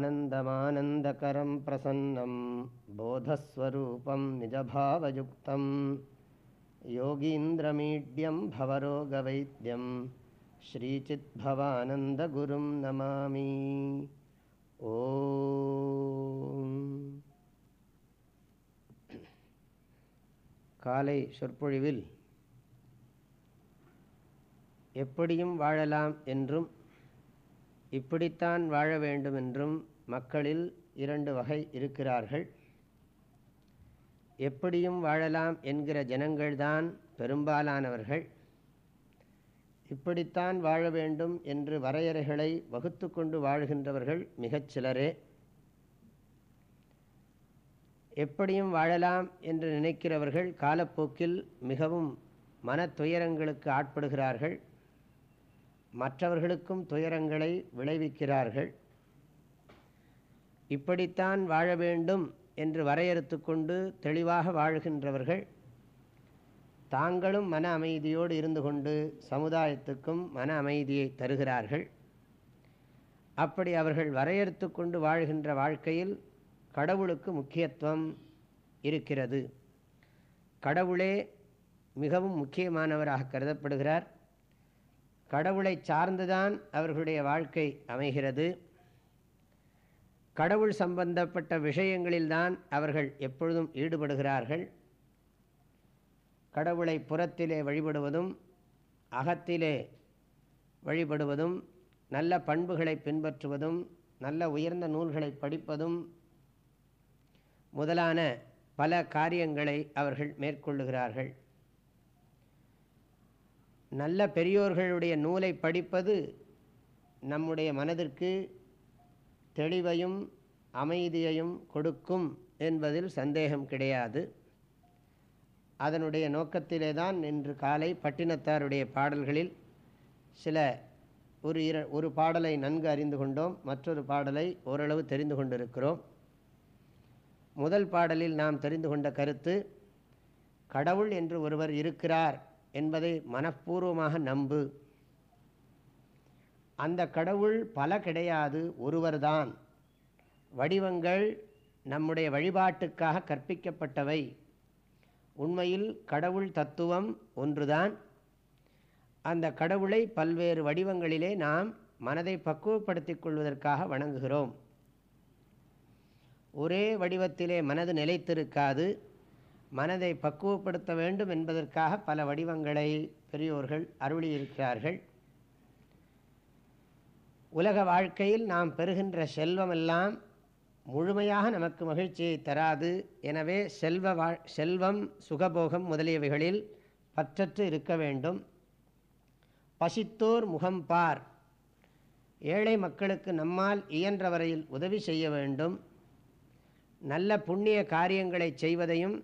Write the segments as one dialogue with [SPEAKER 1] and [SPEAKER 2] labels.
[SPEAKER 1] आनन्दमानन्दकरं प्रसन्नं बोधस्वरूपं निजभावयुक्तं योगीन्द्रमीड्यं भवरोगवैद्यं श्रीचिद्भवानन्दगुरुं नमामि ओ காலை சொற்பொழிவில் எப்படியும் வாழலாம் என்றும் இப்படித்தான் வாழ வேண்டும் என்றும் மக்களில் இரண்டு வகை இருக்கிறார்கள் எப்படியும் வாழலாம் என்கிற ஜனங்கள்தான் பெரும்பாலானவர்கள் இப்படித்தான் வாழ வேண்டும் என்று வரையறைகளை வகுத்து கொண்டு வாழ்கின்றவர்கள் மிகச் சிலரே எப்படியும் வாழலாம் என்று நினைக்கிறவர்கள் காலப்போக்கில் மிகவும் மன துயரங்களுக்கு ஆட்படுகிறார்கள் மற்றவர்களுக்கும் துயரங்களை விளைவிக்கிறார்கள் இப்படித்தான் வாழ வேண்டும் என்று வரையறுத்து கொண்டு தெளிவாக வாழ்கின்றவர்கள் தாங்களும் மன அமைதியோடு இருந்து கொண்டு சமுதாயத்துக்கும் மன அமைதியை தருகிறார்கள் அப்படி அவர்கள் வரையறுத்து கொண்டு வாழ்கின்ற வாழ்க்கையில் கடவுளுக்கு முக்கியத்துவம் இருக்கிறது கடவுளே மிகவும் முக்கியமானவராக கருதப்படுகிறார் கடவுளை சார்ந்துதான் அவர்களுடைய வாழ்க்கை அமைகிறது கடவுள் சம்பந்தப்பட்ட விஷயங்களில்தான் அவர்கள் எப்பொழுதும் ஈடுபடுகிறார்கள் கடவுளை புறத்திலே வழிபடுவதும் அகத்திலே வழிபடுவதும் நல்ல பண்புகளை பின்பற்றுவதும் நல்ல உயர்ந்த நூல்களை படிப்பதும் முதலான பல காரியங்களை அவர்கள் மேற்கொள்ளுகிறார்கள் நல்ல பெரியோர்களுடைய நூலை படிப்பது நம்முடைய மனதிற்கு தெளிவையும் அமைதியையும் கொடுக்கும் என்பதில் சந்தேகம் கிடையாது அதனுடைய நோக்கத்திலே தான் இன்று காலை பட்டினத்தாருடைய பாடல்களில் சில ஒரு இர ஒரு பாடலை நன்கு அறிந்து கொண்டோம் மற்றொரு பாடலை ஓரளவு தெரிந்து கொண்டிருக்கிறோம் முதல் பாடலில் நாம் தெரிந்து கொண்ட கருத்து கடவுள் என்று ஒருவர் இருக்கிறார் என்பதை மனப்பூர்வமாக நம்பு அந்த கடவுள் பல கிடையாது ஒருவர்தான் வடிவங்கள் நம்முடைய வழிபாட்டுக்காக கற்பிக்கப்பட்டவை உண்மையில் கடவுள் தத்துவம் ஒன்றுதான் அந்த கடவுளை பல்வேறு வடிவங்களிலே நாம் மனதை பக்குவப்படுத்திக் கொள்வதற்காக வணங்குகிறோம் ஒரே வடிவத்திலே மனது நிலைத்திருக்காது மனதை பக்குவப்படுத்த வேண்டும் என்பதற்காக பல வடிவங்களை பெரியோர்கள் அருளியிருக்கிறார்கள் உலக வாழ்க்கையில் நாம் பெறுகின்ற செல்வமெல்லாம் முழுமையாக நமக்கு மகிழ்ச்சியை தராது எனவே செல்வ வா செல்வம் சுகபோகம் முதலியவைகளில் பற்றற்று இருக்க வேண்டும் பசித்தோர் முகம் பார் ஏழை மக்களுக்கு நம்மால் இயன்ற வரையில் உதவி செய்ய வேண்டும் நல்ல புண்ணிய காரியங்களை செய்வதையும்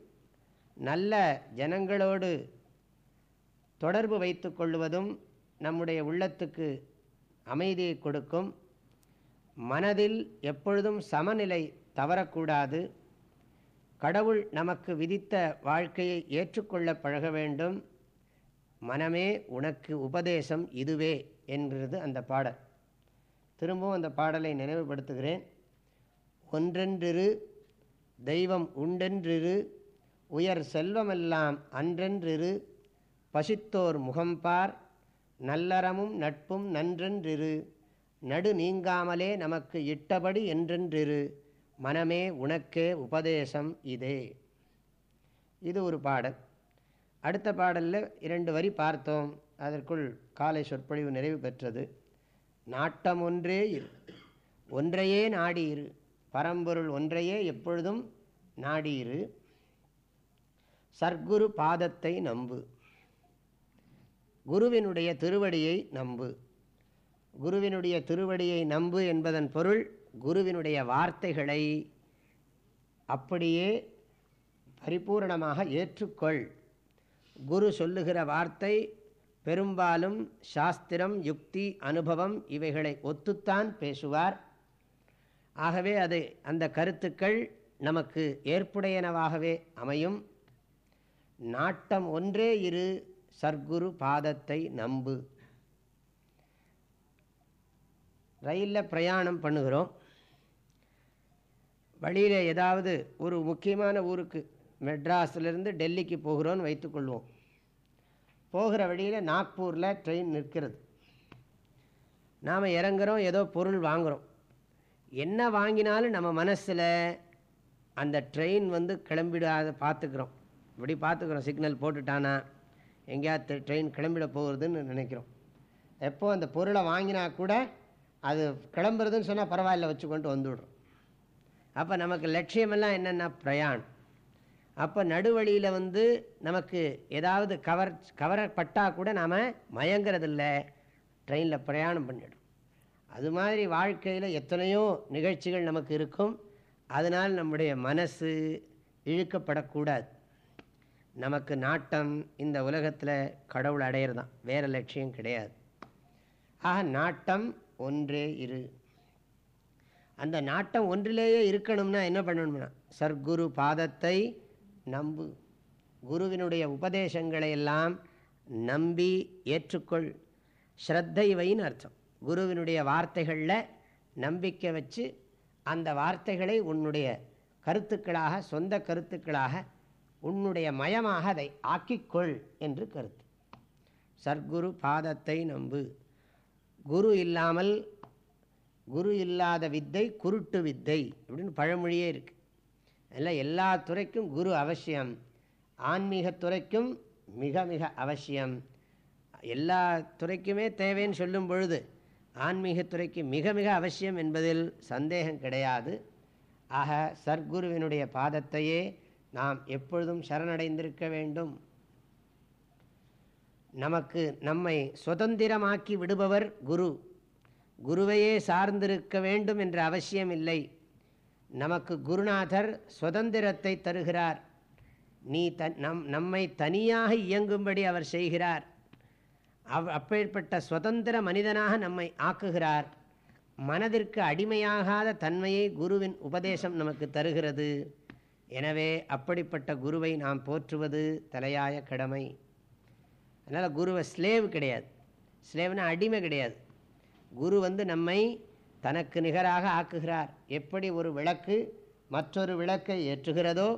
[SPEAKER 1] நல்ல ஜனங்களோடு தொடர்பு வைத்து கொள்வதும் நம்முடைய உள்ளத்துக்கு அமைதியை கொடுக்கும் மனதில் எப்பொழுதும் சமநிலை தவறக்கூடாது கடவுள் நமக்கு விதித்த வாழ்க்கையை ஏற்றுக்கொள்ள பழக வேண்டும் மனமே உனக்கு உபதேசம் இதுவே என்கிறது அந்த பாடல் திரும்பவும் அந்த பாடலை நினைவுபடுத்துகிறேன் ஒன்றென்றிரு தெய்வம் உண்டென்றிரு உயர் செல்வமெல்லாம் அன்றென்றிரு பசித்தோர் முகம்பார் நல்லறமும் நட்பும் நன்றென்றிரு நடு நீங்காமலே நமக்கு இட்டபடி என்றென்றிரு மனமே உனக்கே உபதேசம் இதே இது ஒரு பாடல் அடுத்த பாடலில் இரண்டு வரி பார்த்தோம் அதற்குள் காலை சொற்பொழிவு நிறைவு பெற்றது நாட்டம் ஒன்றே இரு ஒன்றையே நாடியிரு பரம்பொருள் ஒன்றையே எப்பொழுதும் நாடியிரு சர்க்குரு பாதத்தை நம்பு குருவினுடைய திருவடியை நம்பு குருவினுடைய திருவடியை நம்பு என்பதன் பொருள் குருவினுடைய வார்த்தைகளை அப்படியே பரிபூர்ணமாக ஏற்றுக்கொள் குரு சொல்லுகிற வார்த்தை பெரும்பாலும் சாஸ்திரம் யுக்தி அனுபவம் இவைகளை ஒத்துத்தான் பேசுவார் ஆகவே அது அந்த கருத்துக்கள் நமக்கு ஏற்புடையனவாகவே அமையும் நாட்டம் ஒன்றே இரு சர்க்குரு பாதத்தை நம்பு ரயிலில் பிரயாணம் பண்ணுகிறோம் வழியில் ஏதாவது ஒரு முக்கியமான ஊருக்கு மெட்ராஸ்லேருந்து டெல்லிக்கு போகிறோன்னு வைத்துக்கொள்வோம் போகிற வழியில் நாக்பூரில் ட்ரெயின் நிற்கிறது நாம் இறங்குறோம் ஏதோ பொருள் வாங்குகிறோம் என்ன வாங்கினாலும் நம்ம மனசில் அந்த ட்ரெயின் வந்து கிளம்பிடாத பார்த்துக்கிறோம் இப்படி பார்த்துக்கிறோம் சிக்னல் போட்டுட்டானா எங்கேயாவது ட்ரெயின் கிளம்பிட போகிறதுன்னு நினைக்கிறோம் எப்போ அந்த பொருளை வாங்கினா கூட அது கிளம்புறதுன்னு சொன்னால் பரவாயில்ல வச்சு கொண்டு வந்துவிடும் அப்போ நமக்கு லட்சியமெல்லாம் என்னென்னா பிரயாணம் அப்போ நடுவழியில் வந்து நமக்கு ஏதாவது கவர் கவரப்பட்டால் கூட நாம் மயங்கிறதில்ல ட்ரெயினில் பிரயாணம் பண்ணிடும் அது மாதிரி வாழ்க்கையில் எத்தனையோ நிகழ்ச்சிகள் நமக்கு இருக்கும் அதனால் நம்முடைய மனசு இழுக்கப்படக்கூடாது நமக்கு நாட்டம் இந்த உலகத்தில் கடவுள் அடையிறதான் வேறு லட்சியம் கிடையாது ஆக நாட்டம் ஒன்றே இரு அந்த நாட்டம் ஒன்றிலேயே இருக்கணும்னா என்ன பண்ணணும்னா சர்க்குரு பாதத்தை நம்பு குருவினுடைய உபதேசங்களை எல்லாம் நம்பி ஏற்றுக்கொள் ஸ்ரத்தை வைன்னு அர்த்தம் குருவினுடைய வார்த்தைகளில் நம்பிக்கை வச்சு அந்த வார்த்தைகளை உன்னுடைய கருத்துக்களாக சொந்த கருத்துக்களாக உன்னுடைய மயமாக அதை ஆக்கிக்கொள் என்று கருத்து சர்க்குரு பாதத்தை நம்பு குரு இல்லாமல் குரு இல்லாத வித்தை குருட்டு வித்தை அப்படின்னு பழமொழியே இருக்குது அதில் எல்லா துறைக்கும் குரு அவசியம் ஆன்மீகத்துறைக்கும் மிக மிக அவசியம் எல்லா துறைக்குமே தேவைன்னு சொல்லும் பொழுது ஆன்மீகத்துறைக்கு மிக மிக அவசியம் என்பதில் சந்தேகம் கிடையாது ஆக சர்க்குருவினுடைய பாதத்தையே நாம் எப்பொழுதும் சரணடைந்திருக்க வேண்டும் நமக்கு நம்மை சுதந்திரமாக்கி விடுபவர் குரு குருவையே சார்ந்திருக்க வேண்டும் என்ற அவசியம் இல்லை நமக்கு குருநாதர் சுதந்திரத்தை தருகிறார் நீ த நம் நம்மை தனியாக இயங்கும்படி அவர் செய்கிறார் அவ் அப்பேற்பட்ட சுதந்திர மனிதனாக நம்மை ஆக்குகிறார் மனதிற்கு அடிமையாகாத தன்மையை குருவின் உபதேசம் நமக்கு தருகிறது எனவே அப்படிப்பட்ட குருவை நாம் போற்றுவது தலையாய கடமை அதனால் குருவை ஸ்லேவ் கிடையாது ஸ்லேவ்னா அடிமை கிடையாது குரு வந்து நம்மை தனக்கு நிகராக ஆக்குகிறார் எப்படி ஒரு விளக்கு மற்றொரு விளக்கை ஏற்றுகிறதோ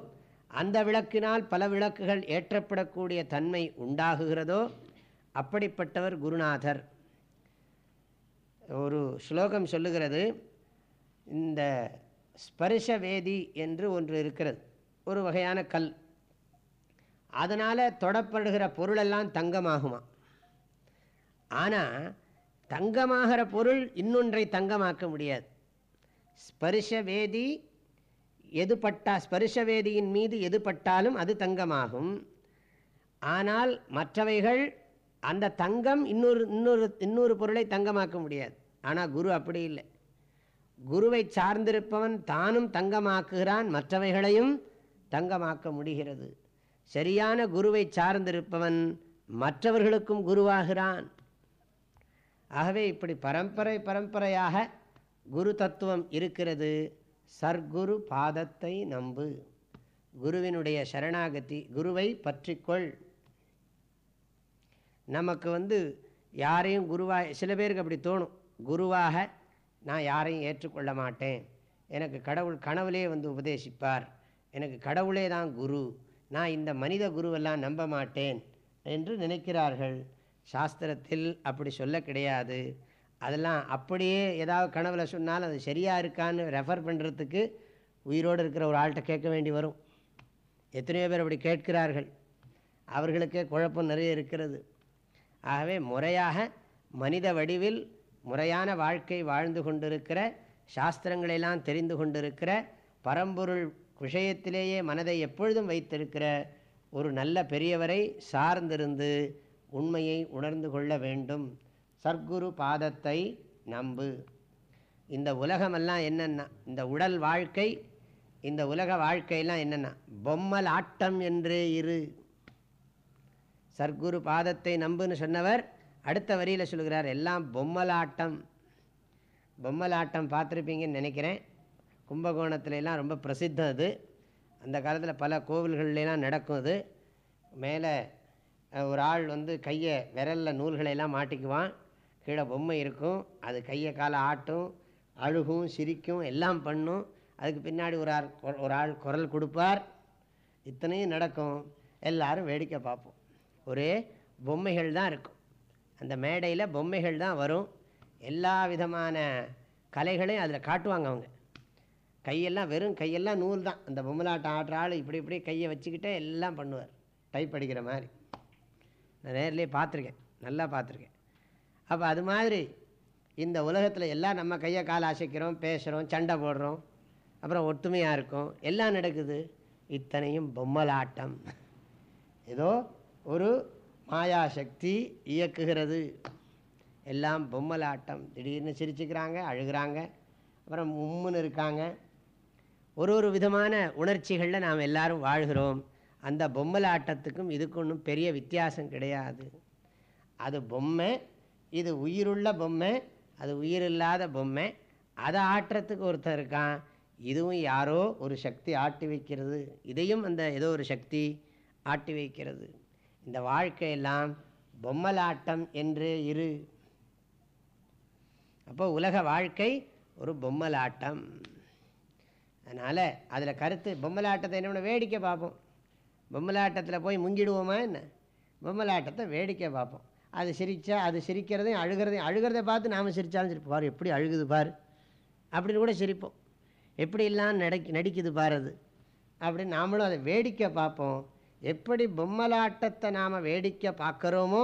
[SPEAKER 1] அந்த விளக்கினால் பல விளக்குகள் ஏற்றப்படக்கூடிய தன்மை உண்டாகுகிறதோ அப்படிப்பட்டவர் குருநாதர் ஒரு ஸ்லோகம் சொல்லுகிறது இந்த ஸ்பர்ஷ வேதி என்று ஒன்று இருக்கிறது ஒரு வகையான கல் அதனால் தொடப்படுகிற பொருளெல்லாம் தங்கமாகுமா ஆனால் தங்கமாகிற பொருள் இன்னொன்றை தங்கமாக்க முடியாது ஸ்பர்ஷ வேதி எது ஸ்பரிஷ ஸ்பர்ஷ வேதியின் மீது எது பட்டாலும் அது தங்கமாகும் ஆனால் மற்றவைகள் அந்த தங்கம் இன்னொரு இன்னொரு இன்னொரு பொருளை தங்கமாக்க முடியாது ஆனால் குரு அப்படி இல்லை குருவை சார்ந்திருப்பவன் தானும் தங்கமாக்குகிறான் மற்றவைகளையும் தங்கமாக்க முடிகிறது சரியான குருவை சார்ந்திருப்பவன் மற்றவர்களுக்கும் குருவாகிறான் ஆகவே இப்படி பரம்பரை பரம்பரையாக குரு தத்துவம் இருக்கிறது சர்க்குரு பாதத்தை நம்பு குருவினுடைய சரணாகதி குருவை பற்றிக்கொள் நமக்கு வந்து யாரையும் குருவாக சில பேருக்கு அப்படி தோணும் குருவாக நான் யாரையும் ஏற்றுக்கொள்ள மாட்டேன் எனக்கு கடவுள் கனவுலே வந்து உபதேசிப்பார் எனக்கு கடவுளே தான் குரு நான் இந்த மனித குருவெல்லாம் நம்ப மாட்டேன் என்று நினைக்கிறார்கள் சாஸ்திரத்தில் அப்படி சொல்ல கிடையாது அதெல்லாம் அப்படியே ஏதாவது கனவுல சொன்னாலும் அது சரியாக இருக்கான்னு ரெஃபர் பண்ணுறதுக்கு உயிரோடு இருக்கிற ஒரு ஆள்கிட்ட கேட்க வேண்டி வரும் எத்தனையோ பேர் அப்படி கேட்கிறார்கள் அவர்களுக்கே குழப்பம் நிறைய இருக்கிறது ஆகவே முறையாக மனித வடிவில் முறையான வாழ்க்கை வாழ்ந்து கொண்டிருக்கிற சாஸ்திரங்களெல்லாம் தெரிந்து கொண்டிருக்கிற பரம்பொருள் விஷயத்திலேயே மனதை எப்பொழுதும் வைத்திருக்கிற ஒரு நல்ல பெரியவரை சார்ந்திருந்து உண்மையை உணர்ந்து கொள்ள வேண்டும் சர்க்குரு பாதத்தை நம்பு இந்த உலகமெல்லாம் என்னென்னா இந்த உடல் வாழ்க்கை இந்த உலக வாழ்க்கையெல்லாம் என்னென்னா பொம்மல் ஆட்டம் என்றே இரு சர்க்குரு பாதத்தை நம்புன்னு சொன்னவர் அடுத்த வரியில் சொல்கிறார் எல்லாம் பொம்மலாட்டம் பொம்மலாட்டம் பார்த்துருப்பீங்கன்னு நினைக்கிறேன் கும்பகோணத்துலலாம் ரொம்ப பிரசித்தம் அது அந்த காலத்தில் பல கோவில்கள்லாம் நடக்கும் அது மேலே ஒரு ஆள் வந்து கையை விரலில் நூல்களையெல்லாம் மாட்டிக்குவான் கீழே பொம்மை இருக்கும் அது கையை காலை ஆட்டும் அழுகும் சிரிக்கும் எல்லாம் பண்ணும் அதுக்கு பின்னாடி ஒரு ஆள் ஒரு ஆள் குரல் கொடுப்பார் இத்தனையும் நடக்கும் எல்லோரும் வேடிக்கை பார்ப்போம் ஒரே பொம்மைகள் தான் இருக்கும் அந்த மேடையில் பொம்மைகள் தான் வரும் எல்லா விதமான கலைகளையும் அதில் காட்டுவாங்க அவங்க கையெல்லாம் வெறும் கையெல்லாம் நூல் தான் அந்த பொம்மலாட்டம் ஆடுற ஆள் இப்படி இப்படி கையை வச்சுக்கிட்டே எல்லாம் பண்ணுவார் டைப் அடிக்கிற மாதிரி நான் நேரிலே பார்த்துருக்கேன் நல்லா பார்த்துருக்கேன் அப்போ அது மாதிரி இந்த உலகத்தில் எல்லாம் நம்ம கையை கால் அசைக்கிறோம் பேசுகிறோம் சண்டை போடுறோம் அப்புறம் ஒற்றுமையாக இருக்கும் எல்லாம் நடக்குது இத்தனையும் பொம்மலாட்டம் ஏதோ ஒரு மாயாசக்தி இயக்குகிறது எல்லாம் பொம்மலாட்டம் திடீர்னு சிரிச்சுக்கிறாங்க அழுகிறாங்க அப்புறம் உம்முன்னு இருக்காங்க ஒரு ஒரு விதமான உணர்ச்சிகளில் நாம் எல்லாரும் வாழ்கிறோம் அந்த பொம்மலாட்டத்துக்கும் இதுக்கு ஒன்றும் பெரிய வித்தியாசம் கிடையாது அது பொம்மை இது உயிருள்ள பொம்மை அது உயிர் இல்லாத பொம்மை அதை ஆட்டுறதுக்கு ஒருத்தர் இருக்கான் இதுவும் யாரோ ஒரு சக்தி ஆட்டி வைக்கிறது இதையும் அந்த ஏதோ ஒரு சக்தி ஆட்டி வைக்கிறது இந்த வாழ்க்கையெல்லாம் பொம்மலாட்டம் என்று இரு அப்போ உலக வாழ்க்கை ஒரு பொம்மலாட்டம் அதனால் அதில் கருத்து பொம்மலாட்டத்தை என்ன வேடிக்கை பார்ப்போம் பொம்மலாட்டத்தில் போய் முங்கிடுவோமா என்ன பொம்மலாட்டத்தை வேடிக்கை பார்ப்போம் அது சிரித்தா அது சிரிக்கிறதையும் அழுகிறதையும் அழுகிறத பார்த்து நாம் சிரித்தாலும் சிரிப்போம் பாரு எப்படி அழுகுது பார் அப்படின்னு கூட சிரிப்போம் எப்படிலாம் நடக் நடிக்குது பார் அது அப்படின்னு நாமளும் அதை வேடிக்கை பார்ப்போம் எப்படி பொம்மலாட்டத்தை நாம் வேடிக்கை பார்க்குறோமோ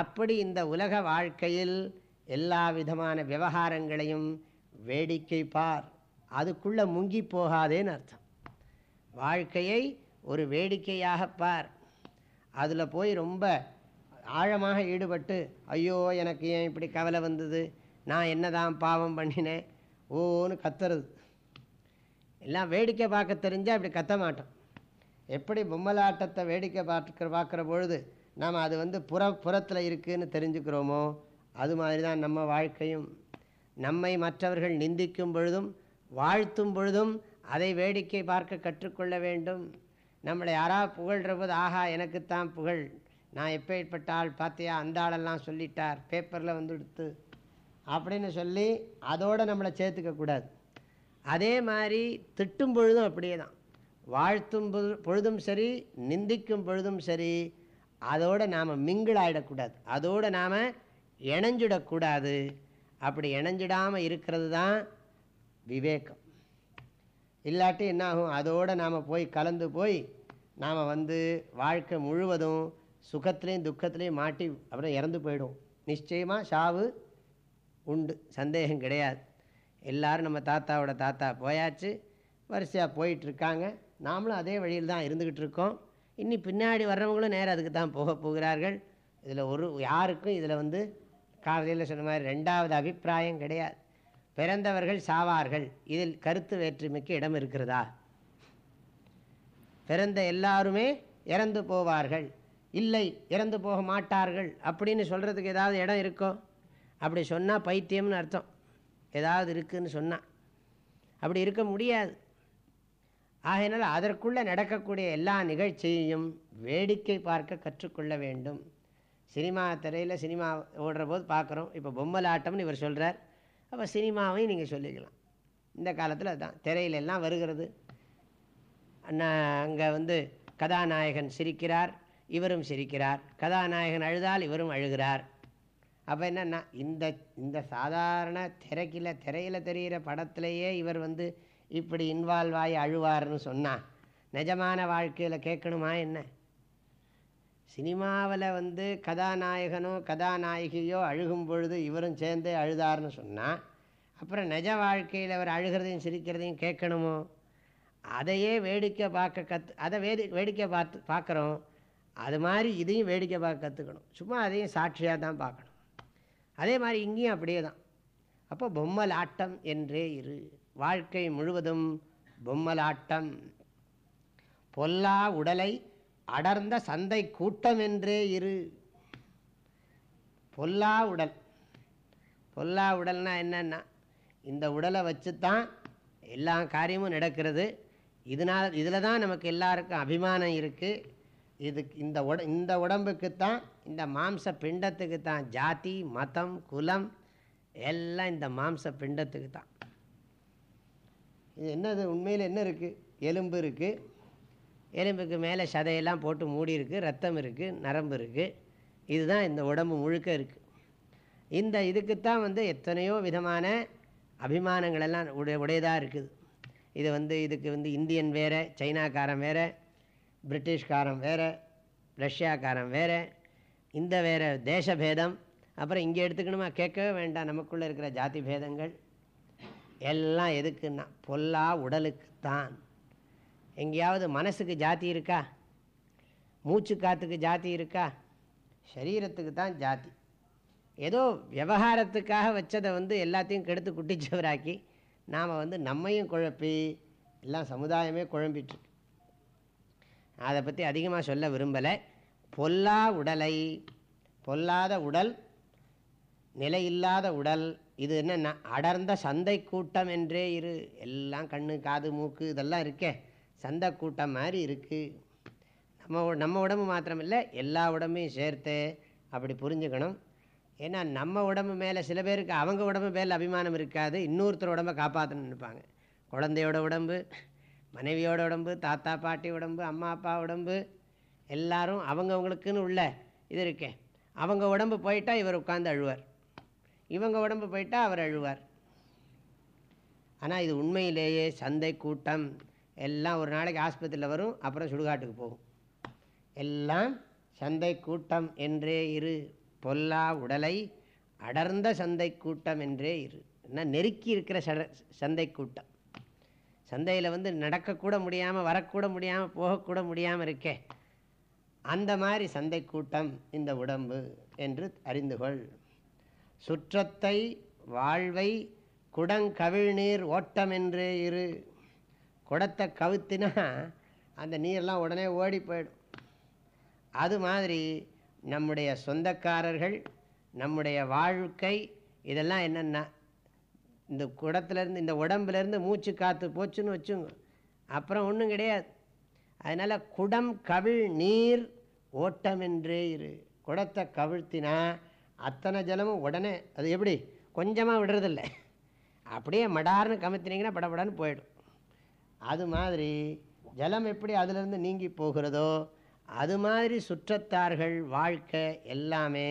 [SPEAKER 1] அப்படி இந்த உலக வாழ்க்கையில் எல்லா விதமான விவகாரங்களையும் வேடிக்கை பார் அதுக்குள்ளே முங்கி போகாதேன்னு அர்த்தம் வாழ்க்கையை ஒரு வேடிக்கையாக பார் அதில் போய் ரொம்ப ஆழமாக ஈடுபட்டு ஐயோ எனக்கு ஏன் இப்படி கவலை வந்தது நான் என்னதான் பாவம் பண்ணினேன் ஓன்னு கத்துறது எல்லாம் வேடிக்கை பார்க்க தெரிஞ்சால் இப்படி கத்த மாட்டோம் எப்படி பொம்மலாட்டத்தை வேடிக்கை பார்க்க பார்க்குற பொழுது நாம் அது வந்து புற புறத்தில் இருக்குதுன்னு தெரிஞ்சுக்கிறோமோ அது மாதிரி தான் நம்ம வாழ்க்கையும் நம்மை மற்றவர்கள் நிந்திக்கும் பொழுதும் வாழ்த்தும் பொழுதும் அதை வேடிக்கை பார்க்க கற்றுக்கொள்ள வேண்டும் நம்மளை யாராக புகழ்கிற போது ஆஹா எனக்குத்தான் புகழ் நான் எப்பேற்பட்ட ஆள் பார்த்தியா அந்த ஆளெல்லாம் சொல்லிட்டார் பேப்பரில் வந்து எடுத்து அப்படின்னு சொல்லி அதோடு நம்மளை சேர்த்துக்கக்கூடாது அதே மாதிரி திட்டும் பொழுதும் அப்படியே தான் வாழ்த்தும் பொழுதும் சரி நிந்திக்கும் பொழுதும் சரி அதோடு நாம் மிங்கிள் ஆகிடக்கூடாது அதோடு நாம் இணைஞ்சிடக்கூடாது அப்படி இணைஞ்சிடாமல் இருக்கிறது தான் விவேகம் இல்லாட்டி என்னாகும் அதோடு நாம் போய் கலந்து போய் நாம் வந்து வாழ்க்கை முழுவதும் சுகத்திலையும் துக்கத்துலேயும் மாட்டி அப்புறம் இறந்து போயிடும் நிச்சயமாக சாவு உண்டு சந்தேகம் கிடையாது எல்லோரும் நம்ம தாத்தாவோட தாத்தா போயாச்சு வரிசையாக போயிட்டுருக்காங்க நாமளும் அதே வழியில் தான் இருந்துக்கிட்டு இருக்கோம் இன்னி பின்னாடி வர்றவங்களும் நேரம் அதுக்கு தான் போக போகிறார்கள் இதில் ஒரு யாருக்கும் இதில் வந்து காலையில் சொன்ன மாதிரி ரெண்டாவது அபிப்பிராயம் கிடையாது பிறந்தவர்கள் சாவார்கள் இதில் கருத்து வேற்றுமைக்கு இடம் இருக்கிறதா பிறந்த எல்லாருமே இறந்து போவார்கள் இல்லை இறந்து போக மாட்டார்கள் அப்படின்னு சொல்கிறதுக்கு ஏதாவது இடம் இருக்கோ அப்படி சொன்னால் பைத்தியம்னு அர்த்தம் ஏதாவது இருக்குதுன்னு சொன்னால் அப்படி இருக்க முடியாது ஆகையினால் அதற்குள்ளே நடக்கக்கூடிய எல்லா நிகழ்ச்சியையும் வேடிக்கை பார்க்க கற்றுக்கொள்ள வேண்டும் சினிமா திரையில் சினிமா ஓடுற போது பார்க்குறோம் இப்போ பொம்மலாட்டம்னு இவர் சொல்கிறார் அப்போ சினிமாவையும் நீங்கள் சொல்லிக்கலாம் இந்த காலத்தில் அதுதான் திரையில எல்லாம் வருகிறது அங்கே வந்து கதாநாயகன் சிரிக்கிறார் இவரும் சிரிக்கிறார் கதாநாயகன் அழுதால் இவரும் அழுகிறார் அப்போ என்னென்னா இந்த இந்த சாதாரண திரைக்கில திரையில் தெரிகிற படத்திலேயே இவர் வந்து இப்படி இன்வால்வ் ஆகி அழுவார்னு சொன்னால் நிஜமான வாழ்க்கையில் கேட்கணுமா என்ன சினிமாவில் வந்து கதாநாயகனோ கதாநாயகியோ அழுகும் பொழுது இவரும் சேர்ந்து அழுதார்னு சொன்னால் அப்புறம் நிஜ வாழ்க்கையில் அவர் அழுகிறதையும் சிரிக்கிறதையும் கேட்கணுமோ அதையே வேடிக்கை பார்க்க கற்று அதை வேடி வேடிக்கை பார்த்து பார்க்குறோம் அது மாதிரி இதையும் வேடிக்கை பார்க்க கற்றுக்கணும் சும்மா அதையும் சாட்சியாக தான் பார்க்கணும் அதே மாதிரி இங்கேயும் அப்படியே தான் அப்போ பொம்மல் ஆட்டம் என்றே இரு வாழ்க்கை முழுவதும் பொம்மலாட்டம் பொல்லா உடலை அடர்ந்த சந்தை கூட்டம் என்றே இரு பொல்லா உடல் பொல்லா உடல்னா என்னென்னா இந்த உடலை வச்சு தான் எல்லா காரியமும் நடக்கிறது இதனால் இதில் தான் நமக்கு எல்லாருக்கும் அபிமானம் இருக்குது இதுக்கு இந்த உட இந்த உடம்புக்கு தான் இந்த மாம்ச பிண்டத்துக்கு தான் ஜாதி மதம் குலம் எல்லாம் இந்த மாம்ச பிண்டத்துக்கு தான் இது என்னது உண்மையில் என்ன இருக்குது எலும்பு இருக்குது எலும்புக்கு மேலே சதையெல்லாம் போட்டு மூடி இருக்குது ரத்தம் இருக்குது நரம்பு இருக்குது இதுதான் இந்த உடம்பு முழுக்க இருக்குது இந்த இதுக்குத்தான் வந்து எத்தனையோ விதமான அபிமானங்களெல்லாம் உடைய உடையதாக இருக்குது இது வந்து இதுக்கு வந்து இந்தியன் வேறு சைனாக்காரன் வேறு பிரிட்டிஷ்காரன் வேறு ரஷ்யாக்காரன் வேறு இந்த வேறு தேசபேதம் அப்புறம் இங்கே எடுத்துக்கணுமா கேட்கவே வேண்டாம் நமக்குள்ளே இருக்கிற ஜாதி பேதங்கள் எல்லாம் எதுக்குன்னா பொல்லா உடலுக்குத்தான் எங்கேயாவது மனசுக்கு ஜாதி இருக்கா மூச்சு காற்றுக்கு ஜாதி இருக்கா சரீரத்துக்கு தான் ஜாதி ஏதோ விவகாரத்துக்காக வச்சதை வந்து எல்லாத்தையும் கெடுத்து குட்டிச்சவராக்கி நாம் வந்து நம்மையும் குழப்பி எல்லாம் சமுதாயமே குழம்பிட்டுருக்கு அதை பற்றி அதிகமாக சொல்ல விரும்பலை பொல்லா உடலை பொல்லாத உடல் நிலையில்லாத உடல் இது என்னென்னா அடர்ந்த சந்தை கூட்டம் என்றே இரு எல்லாம் கண்ணு காது மூக்கு இதெல்லாம் இருக்கே சந்தை கூட்டம் மாதிரி இருக்குது நம்ம நம்ம உடம்பு மாத்திரமில்லை எல்லா உடம்பையும் சேர்த்து அப்படி புரிஞ்சுக்கணும் ஏன்னா நம்ம உடம்பு மேலே சில பேருக்கு அவங்க உடம்பு மேலே அபிமானம் இருக்காது இன்னொருத்தர் உடம்பை காப்பாற்றணும்னு நினைப்பாங்க குழந்தையோட உடம்பு மனைவியோட உடம்பு தாத்தா பாட்டி உடம்பு அம்மா அப்பா உடம்பு எல்லாரும் அவங்கவுங்களுக்குன்னு உள்ள இது இருக்கேன் அவங்க உடம்பு போயிட்டால் இவர் உட்காந்து அழுவார் இவங்க உடம்பு போயிட்டால் அவர் அழுவார் ஆனால் இது உண்மையிலேயே சந்தை கூட்டம் எல்லாம் ஒரு நாளைக்கு ஆஸ்பத்திரியில் வரும் அப்புறம் சுடுகாட்டுக்கு போகும் எல்லாம் சந்தை கூட்டம் என்றே இரு பொல்லா உடலை அடர்ந்த சந்தை கூட்டம் என்றே இரு என்ன நெருக்கி இருக்கிற சட சந்தை கூட்டம் சந்தையில் வந்து நடக்கக்கூட முடியாமல் வரக்கூட முடியாமல் போகக்கூட முடியாமல் இருக்கே அந்த மாதிரி சந்தை கூட்டம் இந்த உடம்பு என்று அறிந்து கொள் சுற்றத்தை வாழ்வை குடங்கவிழ்நீர் ஓட்டமென்று இரு குடத்தை கவுத்தினா அந்த நீர்லாம் உடனே ஓடி போயிடும் அது மாதிரி நம்முடைய சொந்தக்காரர்கள் நம்முடைய வாழ்க்கை இதெல்லாம் என்னென்னா இந்த குடத்துலேருந்து இந்த உடம்புலேருந்து மூச்சு காற்று போச்சுன்னு வச்சுங்க அப்புறம் ஒன்றும் கிடையாது அதனால் குடம் கவிழ் நீர் ஓட்டமென்றே இரு குடத்தை கவிழ்த்தினா அத்தனை ஜலமும் உடனே அது எப்படி கொஞ்சமாக விடுறதில்ல அப்படியே மடார்னு கமத்தினீங்கன்னா படப்படன்னு போயிடும் அது மாதிரி ஜலம் எப்படி அதிலிருந்து நீங்கி போகிறதோ அது மாதிரி சுற்றத்தார்கள் வாழ்க்கை எல்லாமே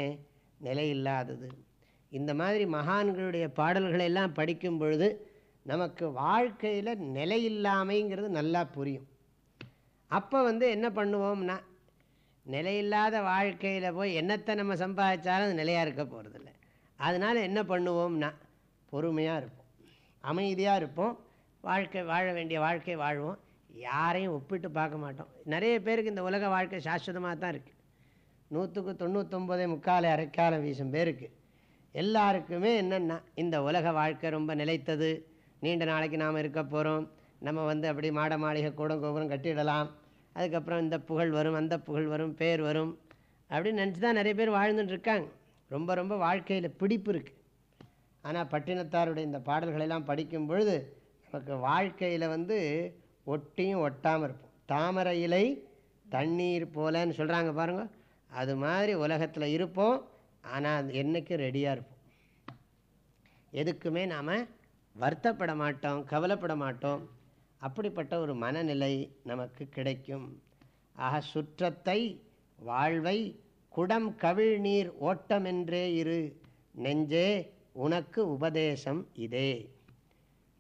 [SPEAKER 1] நிலையில்லாதது இந்த மாதிரி மகான்களுடைய பாடல்களை எல்லாம் படிக்கும் பொழுது நமக்கு வாழ்க்கையில் நிலையில்லாமைங்கிறது நல்லா புரியும் அப்போ வந்து என்ன பண்ணுவோம்னா நிலையில்லாத வாழ்க்கையில் போய் என்னத்தை நம்ம சம்பாதிச்சாலும் அது நிலையாக இருக்க போகிறதில்ல அதனால் என்ன பண்ணுவோம்னா பொறுமையாக இருப்போம் அமைதியாக இருப்போம் வாழ்க்கை வாழ வேண்டிய வாழ்க்கை வாழ்வோம் யாரையும் ஒப்பிட்டு பார்க்க மாட்டோம் நிறைய பேருக்கு இந்த உலக வாழ்க்கை சாஸ்வதமாக தான் இருக்குது நூற்றுக்கு தொண்ணூற்றொம்பதே முக்கால் அரைக்காலம் வீசும் பேருக்கு எல்லாருக்குமே என்னென்னா இந்த உலக வாழ்க்கை ரொம்ப நிலைத்தது நீண்ட நாளைக்கு நாம் இருக்க போகிறோம் நம்ம வந்து அப்படி மாட மாளிகை கூட கோபுரம் கட்டிடலாம் அதுக்கப்புறம் இந்த புகழ் வரும் அந்த புகழ் வரும் பேர் வரும் அப்படின்னு நினச்சி தான் நிறைய பேர் வாழ்ந்துட்டுருக்காங்க இருக்காங்க ரொம்ப ரொம்ப வாழ்க்கையில் பிடிப்பு இருக்குது ஆனால் பட்டினத்தாருடைய இந்த பாடல்களெல்லாம் படிக்கும் பொழுது நமக்கு வாழ்க்கையில் வந்து ஒட்டியும் ஒட்டாமல் இருப்போம் தாமரை இலை தண்ணீர் போலன்னு சொல்கிறாங்க பாருங்கள் அது மாதிரி உலகத்தில் இருப்போம் ஆனால் அது என்றைக்கும் ரெடியாக இருப்போம் எதுக்குமே நாம் வருத்தப்பட மாட்டோம் கவலைப்பட மாட்டோம் அப்படிப்பட்ட ஒரு மனநிலை நமக்கு கிடைக்கும் ஆக சுற்றத்தை வாழ்வை குடம் கவிழ் நீர் ஓட்டமென்றே இரு நெஞ்சே உனக்கு உபதேசம் இதே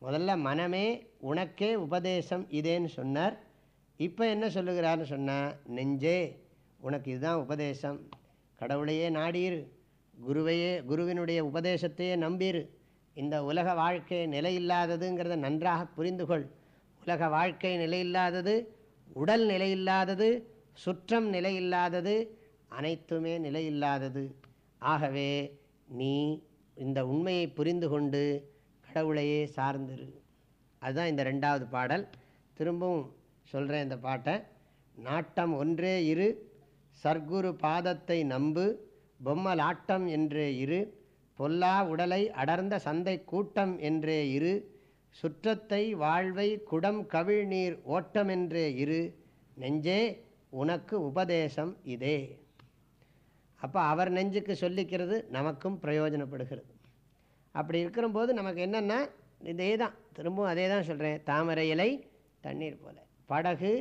[SPEAKER 1] முதல்ல மனமே உனக்கே உபதேசம் இதேன்னு சொன்னார் இப்போ என்ன சொல்லுகிறாருன்னு சொன்னால் நெஞ்சே உனக்கு இதுதான் உபதேசம் கடவுளையே நாடீர் குருவையே குருவினுடைய உபதேசத்தையே நம்பீர் இந்த உலக வாழ்க்கை நிலையில்லாததுங்கிறத நன்றாக புரிந்துகொள் உலக வாழ்க்கை நிலையில்லாதது உடல் நிலையில்லாதது சுற்றம் நிலையில்லாதது அனைத்துமே நிலையில்லாதது ஆகவே நீ இந்த உண்மையை புரிந்து கொண்டு கடவுளையே சார்ந்திரு அதுதான் இந்த ரெண்டாவது பாடல் திரும்பவும் சொல்கிறேன் இந்த பாட்டை நாட்டம் ஒன்றே இரு சர்க்குரு பாதத்தை நம்பு பொம்மலாட்டம் என்றே இரு பொல்லா உடலை அடர்ந்த சந்தை கூட்டம் என்றே இரு சுற்றத்தை வாழ்வை குடம் கவிழ்நீர் ஓட்டமென்றே இரு நெஞ்சே உனக்கு உபதேசம் இதே அப்போ அவர் நெஞ்சுக்கு சொல்லிக்கிறது நமக்கும் பிரயோஜனப்படுகிறது அப்படி இருக்கிறபோது நமக்கு என்னென்னா இதே தான் திரும்பவும் அதே தான் சொல்கிறேன் தாமரை இலை தண்ணீர் போல படகு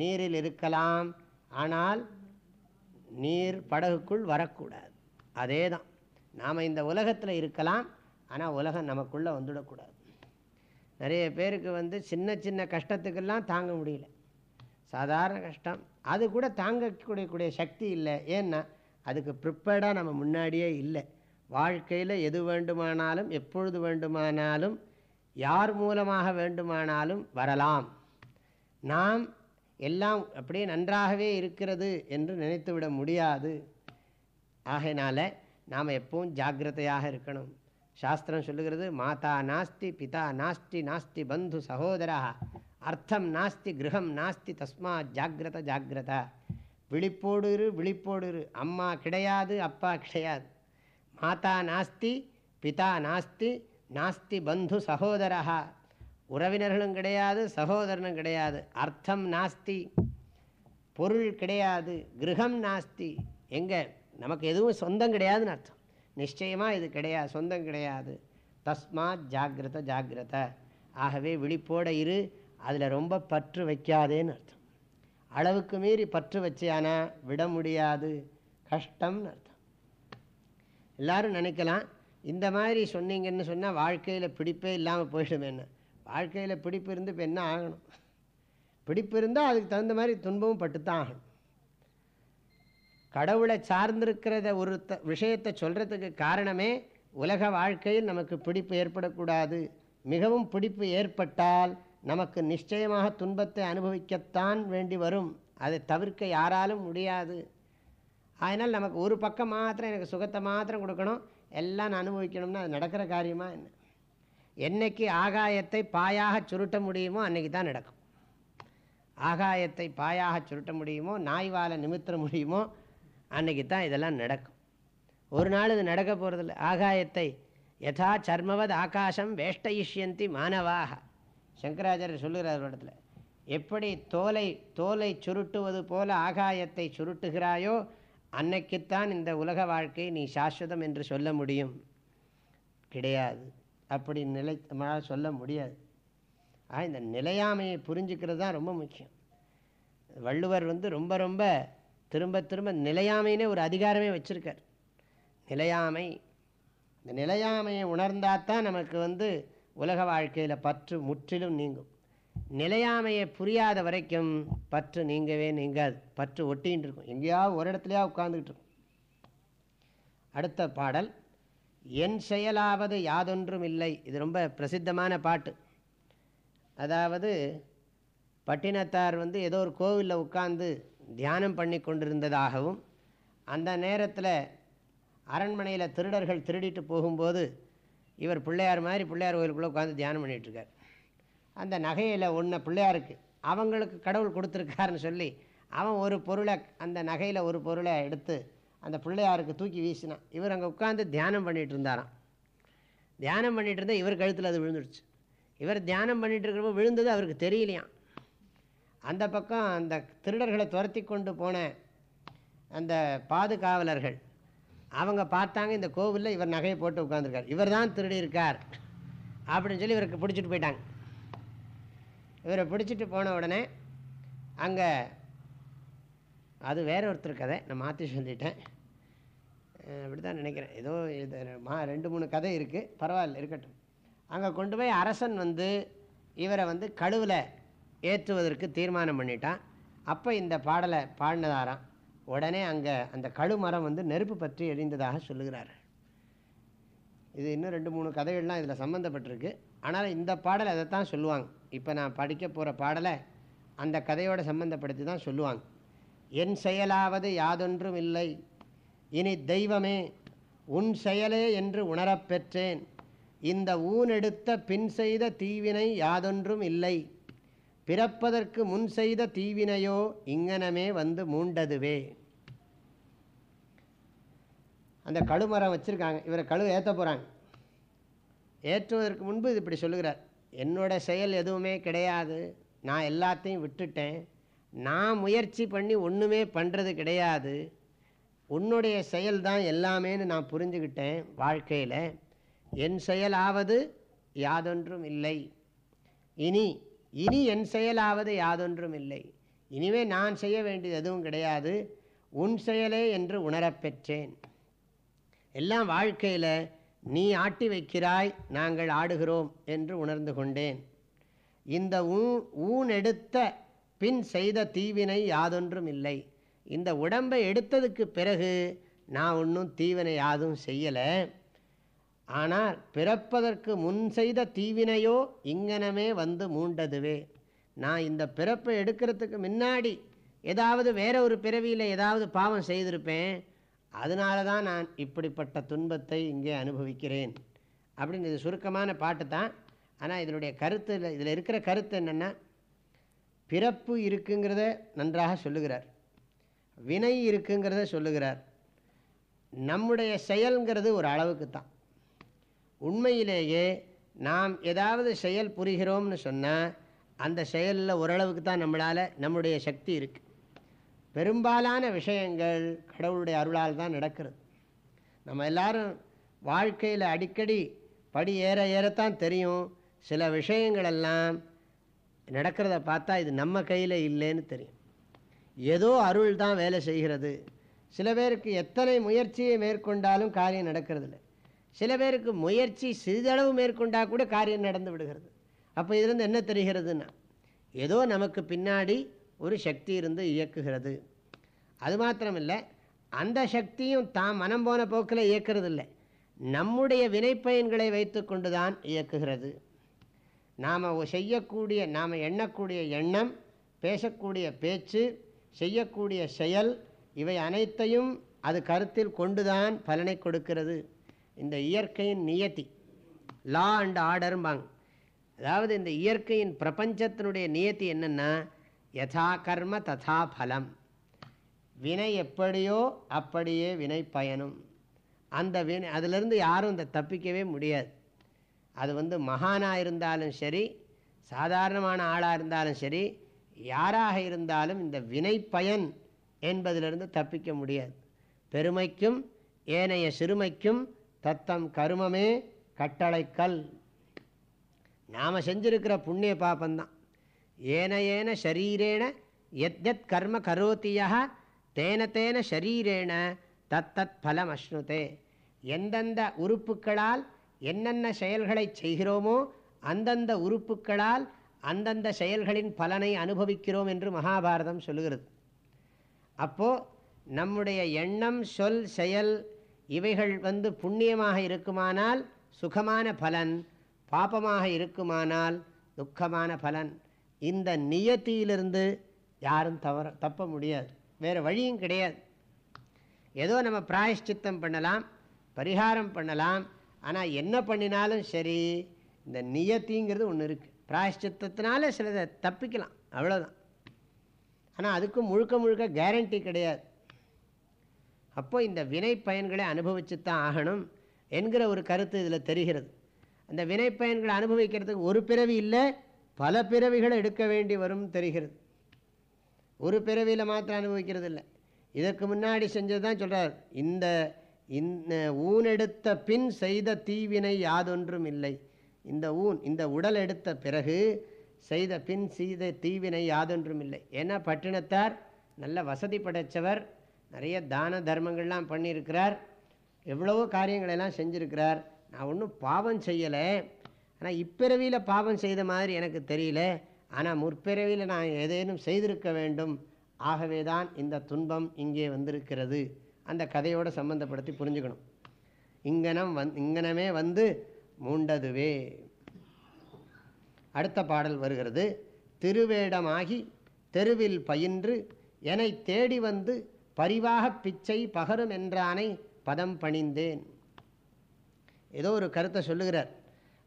[SPEAKER 1] நீரில் இருக்கலாம் ஆனால் நீர் படகுக்குள் வரக்கூடாது அதே தான் நாம் இந்த உலகத்தில் இருக்கலாம் ஆனால் உலகம் நமக்குள்ளே வந்துடக்கூடாது நிறைய பேருக்கு வந்து சின்ன சின்ன கஷ்டத்துக்கெல்லாம் தாங்க முடியல சாதாரண கஷ்டம் அது கூட தாங்கக்கூடிய கூடிய சக்தி இல்லை ஏன்னா அதுக்கு ப்ரிப்பேர்டாக நம்ம முன்னாடியே இல்லை வாழ்க்கையில் எது வேண்டுமானாலும் எப்பொழுது வேண்டுமானாலும் யார் மூலமாக வேண்டுமானாலும் வரலாம் நாம் எல்லாம் அப்படியே நன்றாகவே இருக்கிறது என்று நினைத்துவிட முடியாது ஆகையினால் நாம் எப்பவும் ஜாக்கிரதையாக இருக்கணும் சாஸ்திரம் சொல்லுகிறது மாதா நாஸ்தி பிதா நாஸ்தி நாஸ்தி பந்து சகோதரா அர்த்தம் நாஸ்தி கிரகம் நாஸ்தி தஸ்மா ஜாகிரத ஜாகிரத விழிப்போடு இரு விழிப்போடு அம்மா கிடையாது அப்பா கிடையாது மாதா நாஸ்தி பிதா நாஸ்தி நாஸ்தி பந்து சகோதரா உறவினர்களும் கிடையாது சகோதரனும் கிடையாது அர்த்தம் நாஸ்தி பொருள் கிடையாது கிரகம் நாஸ்தி எங்கே நமக்கு எதுவும் சொந்தம் கிடையாதுன்னு அர்த்தம் நிச்சயமாக இது கிடையாது சொந்தம் கிடையாது தஸ்மாத் ஜாகிரத ஜாகிரத ஆகவே விழிப்போட இரு அதில் ரொம்ப பற்று வைக்காதேன்னு அர்த்தம் அளவுக்கு மீறி பற்று வச்சியானா விட முடியாது கஷ்டம்னு அர்த்தம் எல்லாரும் நினைக்கலாம் இந்த மாதிரி சொன்னீங்கன்னு சொன்னால் வாழ்க்கையில் பிடிப்பே இல்லாமல் போயிடுமேன்னு வாழ்க்கையில் பிடிப்பு இருந்து இப்போ என்ன ஆகணும் பிடிப்பு இருந்தால் அதுக்கு தகுந்த மாதிரி துன்பமும் பட்டு தான் ஆகணும் கடவுளை சார்ந்திருக்கிறத ஒரு விஷயத்தை சொல்கிறதுக்கு காரணமே உலக வாழ்க்கையில் நமக்கு பிடிப்பு ஏற்படக்கூடாது மிகவும் பிடிப்பு ஏற்பட்டால் நமக்கு நிச்சயமாக துன்பத்தை அனுபவிக்கத்தான் வேண்டி வரும் அதை தவிர்க்க யாராலும் முடியாது அதனால் நமக்கு ஒரு பக்கம் மாத்திரம் எனக்கு சுகத்தை மாத்திரம் கொடுக்கணும் எல்லாம் நான் அனுபவிக்கணும்னா அது நடக்கிற காரியமாக என்ன என்னைக்கு ஆகாயத்தை பாயாக சுருட்ட முடியுமோ அன்றைக்கி தான் நடக்கும் ஆகாயத்தை பாயாக சுருட்ட முடியுமோ நாய்வாலை நிமித்த முடியுமோ அன்னைக்கு தான் இதெல்லாம் நடக்கும் ஒரு நாள் இது நடக்க போகிறதில்ல ஆகாயத்தை யதா சர்மவத் ஆகாசம் வேஷ்டயிஷ்யந்தி மாணவாக சங்கராச்சாரியர் சொல்லுகிறார் ஒரு இடத்துல எப்படி தோலை தோலை சுருட்டுவது போல ஆகாயத்தை சுருட்டுகிறாயோ அன்னைக்குத்தான் இந்த உலக வாழ்க்கை நீ சாஸ்வதம் என்று சொல்ல முடியும் கிடையாது அப்படி நிலை சொல்ல முடியாது ஆக இந்த நிலையாமையை புரிஞ்சுக்கிறது தான் ரொம்ப முக்கியம் வள்ளுவர் வந்து ரொம்ப ரொம்ப திரும்ப திரும்ப நிலையாமைன்னு ஒரு அதிகாரமே வச்சுருக்கார் நிலையாமை இந்த நிலையாமையை உணர்ந்தாதான் நமக்கு வந்து உலக வாழ்க்கையில் பற்று முற்றிலும் நீங்கும் நிலையாமையை புரியாத வரைக்கும் பற்று நீங்கவே நீங்காது பற்று ஒட்டின்னு இருக்கும் எங்கேயாவது ஒரு இடத்துலையாக உட்காந்துக்கிட்டு இருக்கும் அடுத்த பாடல் என் செயலாவது யாதொன்றும் இல்லை இது ரொம்ப பிரசித்தமான பாட்டு அதாவது பட்டினத்தார் வந்து ஏதோ ஒரு கோவிலில் உட்காந்து தியானம் பண்ணி கொண்டிருந்ததாகவும் அந்த நேரத்தில் அரண்மனையில் திருடர்கள் திருடிட்டு போகும்போது இவர் பிள்ளையார் மாதிரி பிள்ளையார் கோயிலுக்குள்ளே உட்காந்து தியானம் பண்ணிகிட்ருக்கார் அந்த நகையில் ஒன்று பிள்ளையாருக்கு அவங்களுக்கு கடவுள் கொடுத்துருக்காருன்னு சொல்லி அவன் ஒரு பொருளை அந்த நகையில் ஒரு பொருளை எடுத்து அந்த பிள்ளையாருக்கு தூக்கி வீசினான் இவர் அங்கே உட்காந்து தியானம் பண்ணிகிட்டு இருந்தாராம் தியானம் பண்ணிகிட்டு இருந்தால் இவர் கழுத்தில் அது விழுந்துடுச்சு இவர் தியானம் பண்ணிகிட்டு இருக்கிறப்போ விழுந்தது அவருக்கு தெரியலையாம் அந்த பக்கம் அந்த திருடர்களை துரத்தி கொண்டு போன அந்த பாதுகாவலர்கள் அவங்க பார்த்தாங்க இந்த கோவிலில் இவர் நகையை போட்டு உட்காந்துருக்கார் இவர் தான் திருடியிருக்கார் அப்படின்னு சொல்லி இவருக்கு பிடிச்சிட்டு போயிட்டாங்க இவரை பிடிச்சிட்டு போன உடனே அங்கே அது வேற ஒருத்தர் கதை நான் மாற்றி சொல்லிட்டேன் அப்படி தான் நினைக்கிறேன் ஏதோ இது மா ரெண்டு மூணு கதை இருக்குது பரவாயில்ல இருக்கட்டும் அங்கே கொண்டு போய் அரசன் வந்து இவரை வந்து கழுவில் ஏற்றுவதற்கு தீர்மானம் பண்ணிட்டான் அப்போ இந்த பாடலை பாடினதாராம் உடனே அங்கே அந்த கழுமரம் வந்து நெருப்பு பற்றி எரிந்ததாக சொல்லுகிறார் இது இன்னும் ரெண்டு மூணு கதைகள்லாம் இதில் சம்மந்தப்பட்டிருக்கு ஆனால் இந்த பாடலை அதை தான் சொல்லுவாங்க இப்போ நான் படிக்க போகிற பாடலை அந்த கதையோடு சம்மந்தப்படுத்தி தான் சொல்லுவாங்க என் செயலாவது யாதொன்றும் இல்லை இனி தெய்வமே உன் செயலே என்று உணரப்பெற்றேன் இந்த ஊனெடுத்த பின் செய்த தீவினை யாதொன்றும் இல்லை பிறப்பதற்கு முன் செய்த தீவினையோ இங்கனமே வந்து மூண்டதுவே அந்த கழுமரம் வச்சுருக்காங்க இவரை கழு ஏற்ற போகிறாங்க ஏற்றுவதற்கு முன்பு இது இப்படி சொல்லுகிறார் என்னோடய செயல் எதுவுமே கிடையாது நான் எல்லாத்தையும் விட்டுட்டேன் நான் முயற்சி பண்ணி ஒன்றுமே பண்ணுறது கிடையாது உன்னுடைய செயல் தான் எல்லாமேன்னு நான் புரிஞ்சுக்கிட்டேன் வாழ்க்கையில் என் செயலாவது யாதொன்றும் இல்லை இனி இனி என் செயலாவது யாதொன்றும் இல்லை இனிமே நான் செய்ய வேண்டியது எதுவும் கிடையாது உன் செயலே என்று உணரப்பெற்றேன் எல்லாம் வாழ்க்கையில் நீ ஆட்டி வைக்கிறாய் நாங்கள் ஆடுகிறோம் என்று உணர்ந்து கொண்டேன் இந்த ஊ ஊன் எடுத்த பின் செய்த தீவினை யாதொன்றும் இல்லை இந்த உடம்பை எடுத்ததுக்கு பிறகு நான் ஒன்றும் தீவினை யாதும் செய்யலை ஆனால் பிறப்பதற்கு முன் செய்த தீவினையோ இங்கனமே வந்து மூண்டதுவே நான் இந்த பிறப்பை எடுக்கிறதுக்கு முன்னாடி ஏதாவது வேற ஒரு பிறவியில் ஏதாவது பாவம் செய்திருப்பேன் அதனால தான் நான் இப்படிப்பட்ட துன்பத்தை இங்கே அனுபவிக்கிறேன் அப்படின்னு இது சுருக்கமான பாட்டு தான் ஆனால் இதனுடைய கருத்து இதில் இருக்கிற கருத்து என்னென்னா பிறப்பு இருக்குங்கிறத நன்றாக சொல்லுகிறார் வினை இருக்குங்கிறத சொல்லுகிறார் நம்முடைய செயல்ங்கிறது ஒரு அளவுக்கு தான் உண்மையிலேயே நாம் ஏதாவது செயல் புரிகிறோம்னு சொன்னால் அந்த செயலில் ஓரளவுக்கு தான் நம்மளால் நம்முடைய சக்தி இருக்குது பெரும்பாலான விஷயங்கள் கடவுளுடைய அருளால் தான் நடக்கிறது நம்ம எல்லாரும் வாழ்க்கையில் அடிக்கடி படி ஏற ஏறத்தான் தெரியும் சில விஷயங்களெல்லாம் நடக்கிறத பார்த்தா இது நம்ம கையில் இல்லைன்னு தெரியும் ஏதோ அருள் தான் வேலை செய்கிறது சில பேருக்கு எத்தனை முயற்சியை மேற்கொண்டாலும் காரியம் நடக்கிறதில்ல சில பேருக்கு முயற்சி சிறிதளவு மேற்கொண்டால் கூட காரியம் நடந்து விடுகிறது அப்போ இதுலேருந்து என்ன தெரிகிறதுன்னா ஏதோ நமக்கு பின்னாடி ஒரு சக்தி இருந்து இயக்குகிறது அது மாத்திரமில்லை அந்த சக்தியும் தான் மனம் போன போக்கில் இயக்கிறது இல்லை நம்முடைய வினைப்பயன்களை வைத்து கொண்டு தான் இயக்குகிறது நாம் செய்யக்கூடிய நாம் எண்ணக்கூடிய எண்ணம் பேசக்கூடிய பேச்சு செய்யக்கூடிய செயல் இவை அனைத்தையும் அது கருத்தில் கொண்டுதான் பலனை கொடுக்கிறது இந்த இயற்கையின் நியத்தி லா அண்ட் ஆர்டரும்பாங்க அதாவது இந்த இயற்கையின் பிரபஞ்சத்தினுடைய நியத்தி என்னென்னா யதா கர்ம ததா பலம் வினை எப்படியோ அப்படியே வினை பயனும் அந்த வினை அதிலிருந்து யாரும் இந்த தப்பிக்கவே முடியாது அது வந்து மகானாக இருந்தாலும் சரி சாதாரணமான ஆளாக இருந்தாலும் சரி யாராக இருந்தாலும் இந்த வினை பயன் என்பதிலிருந்து தப்பிக்க முடியாது பெருமைக்கும் ஏனைய சிறுமைக்கும் தத்தம் கருமமே கட்டளைக்கல் நாம் செஞ்சிருக்கிற புண்ணிய பாபந்தான் ஏன ஏன ஷரீரேண எத்யத் கர்ம கரோத்தியா தேன தேன ஷரீரேன தத்தத் பலம் அஷ்ணுதே எந்தெந்த உறுப்புக்களால் என்னென்ன செயல்களை செய்கிறோமோ அந்தந்த உறுப்புகளால் அந்தந்த செயல்களின் பலனை அனுபவிக்கிறோம் என்று மகாபாரதம் சொல்லுகிறது அப்போது நம்முடைய எண்ணம் சொல் செயல் இவைகள் வந்து புண்ணியமாக இருக்குமானால் சுகமான பலன் பாபமாக இருக்குமானால் துக்கமான பலன் இந்த நியத்தியிலிருந்து யாரும் தவற தப்ப முடியாது வேறு வழியும் கிடையாது ஏதோ நம்ம பிராயஷ்சித்தம் பண்ணலாம் பரிகாரம் பண்ணலாம் ஆனால் என்ன பண்ணினாலும் சரி இந்த நியத்திங்கிறது ஒன்று இருக்குது பிராயஷ்சித்தத்தினால சிலதை தப்பிக்கலாம் அவ்வளோதான் ஆனால் அதுக்கும் முழுக்க முழுக்க கேரண்டி கிடையாது அப்போ இந்த வினை பயன்களை அனுபவித்து தான் ஆகணும் என்கிற ஒரு கருத்து இதில் தெரிகிறது அந்த வினை பயன்களை அனுபவிக்கிறதுக்கு ஒரு பிறவி இல்லை பல பிறவிகளை எடுக்க வேண்டி வரும் தெரிகிறது ஒரு பிறவியில் மாத்திரம் அனுபவிக்கிறது இல்லை இதற்கு முன்னாடி செஞ்சது தான் சொல்கிறார் இந்த இந்த ஊன் எடுத்த பின் செய்த தீவினை யாதொன்றும் இல்லை இந்த ஊன் இந்த உடல் எடுத்த பிறகு செய்த பின் செய்த தீவினை யாதொன்றும் இல்லை ஏன்னா பட்டினத்தார் நல்ல வசதி படைத்தவர் நிறைய தான தர்மங்கள்லாம் பண்ணியிருக்கிறார் எவ்வளவோ காரியங்களெல்லாம் செஞ்சுருக்கிறார் நான் ஒன்றும் பாவம் செய்யலை ஆனால் இப்பிறவியில் பாவம் செய்த மாதிரி எனக்கு தெரியல ஆனால் முற்பிறவியில் நான் ஏதேனும் செய்திருக்க வேண்டும் ஆகவே தான் இந்த துன்பம் இங்கே வந்திருக்கிறது அந்த கதையோடு சம்மந்தப்படுத்தி புரிஞ்சுக்கணும் இங்கனம் வந் இங்கனமே வந்து மூண்டதுவே அடுத்த பாடல் வருகிறது திருவேடமாகி தெருவில் பயின்று என்னை தேடி வந்து பரிவாக பிச்சை பகரும் என்றானை பதம் பணிந்தேன் ஏதோ ஒரு கருத்தை சொல்லுகிறார்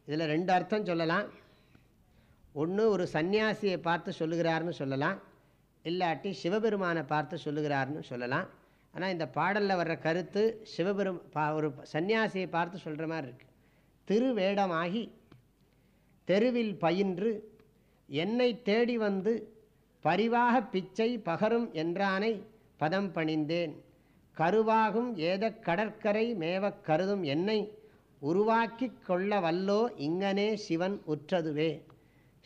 [SPEAKER 1] இதில் ரெண்டு அர்த்தம் சொல்லலாம் ஒன்று ஒரு சன்னியாசியை பார்த்து சொல்லுகிறார்னு சொல்லலாம் இல்லாட்டி சிவபெருமானை பார்த்து சொல்லுகிறார்னு சொல்லலாம் ஆனால் இந்த பாடலில் வர்ற கருத்து சிவபெரும் பா ஒரு சன்னியாசியை பார்த்து சொல்கிற மாதிரி இருக்குது திருவேடமாகி தெருவில் பயின்று என்னை தேடி வந்து பரிவாக பிச்சை பகரும் என்றானை பதம் பணிந்தேன் கருவாகும் ஏத கடற்கரை மேவக் கருதும் என்னை உருவாக்கி கொள்ள வல்லோ இங்கனே சிவன் உற்றதுவே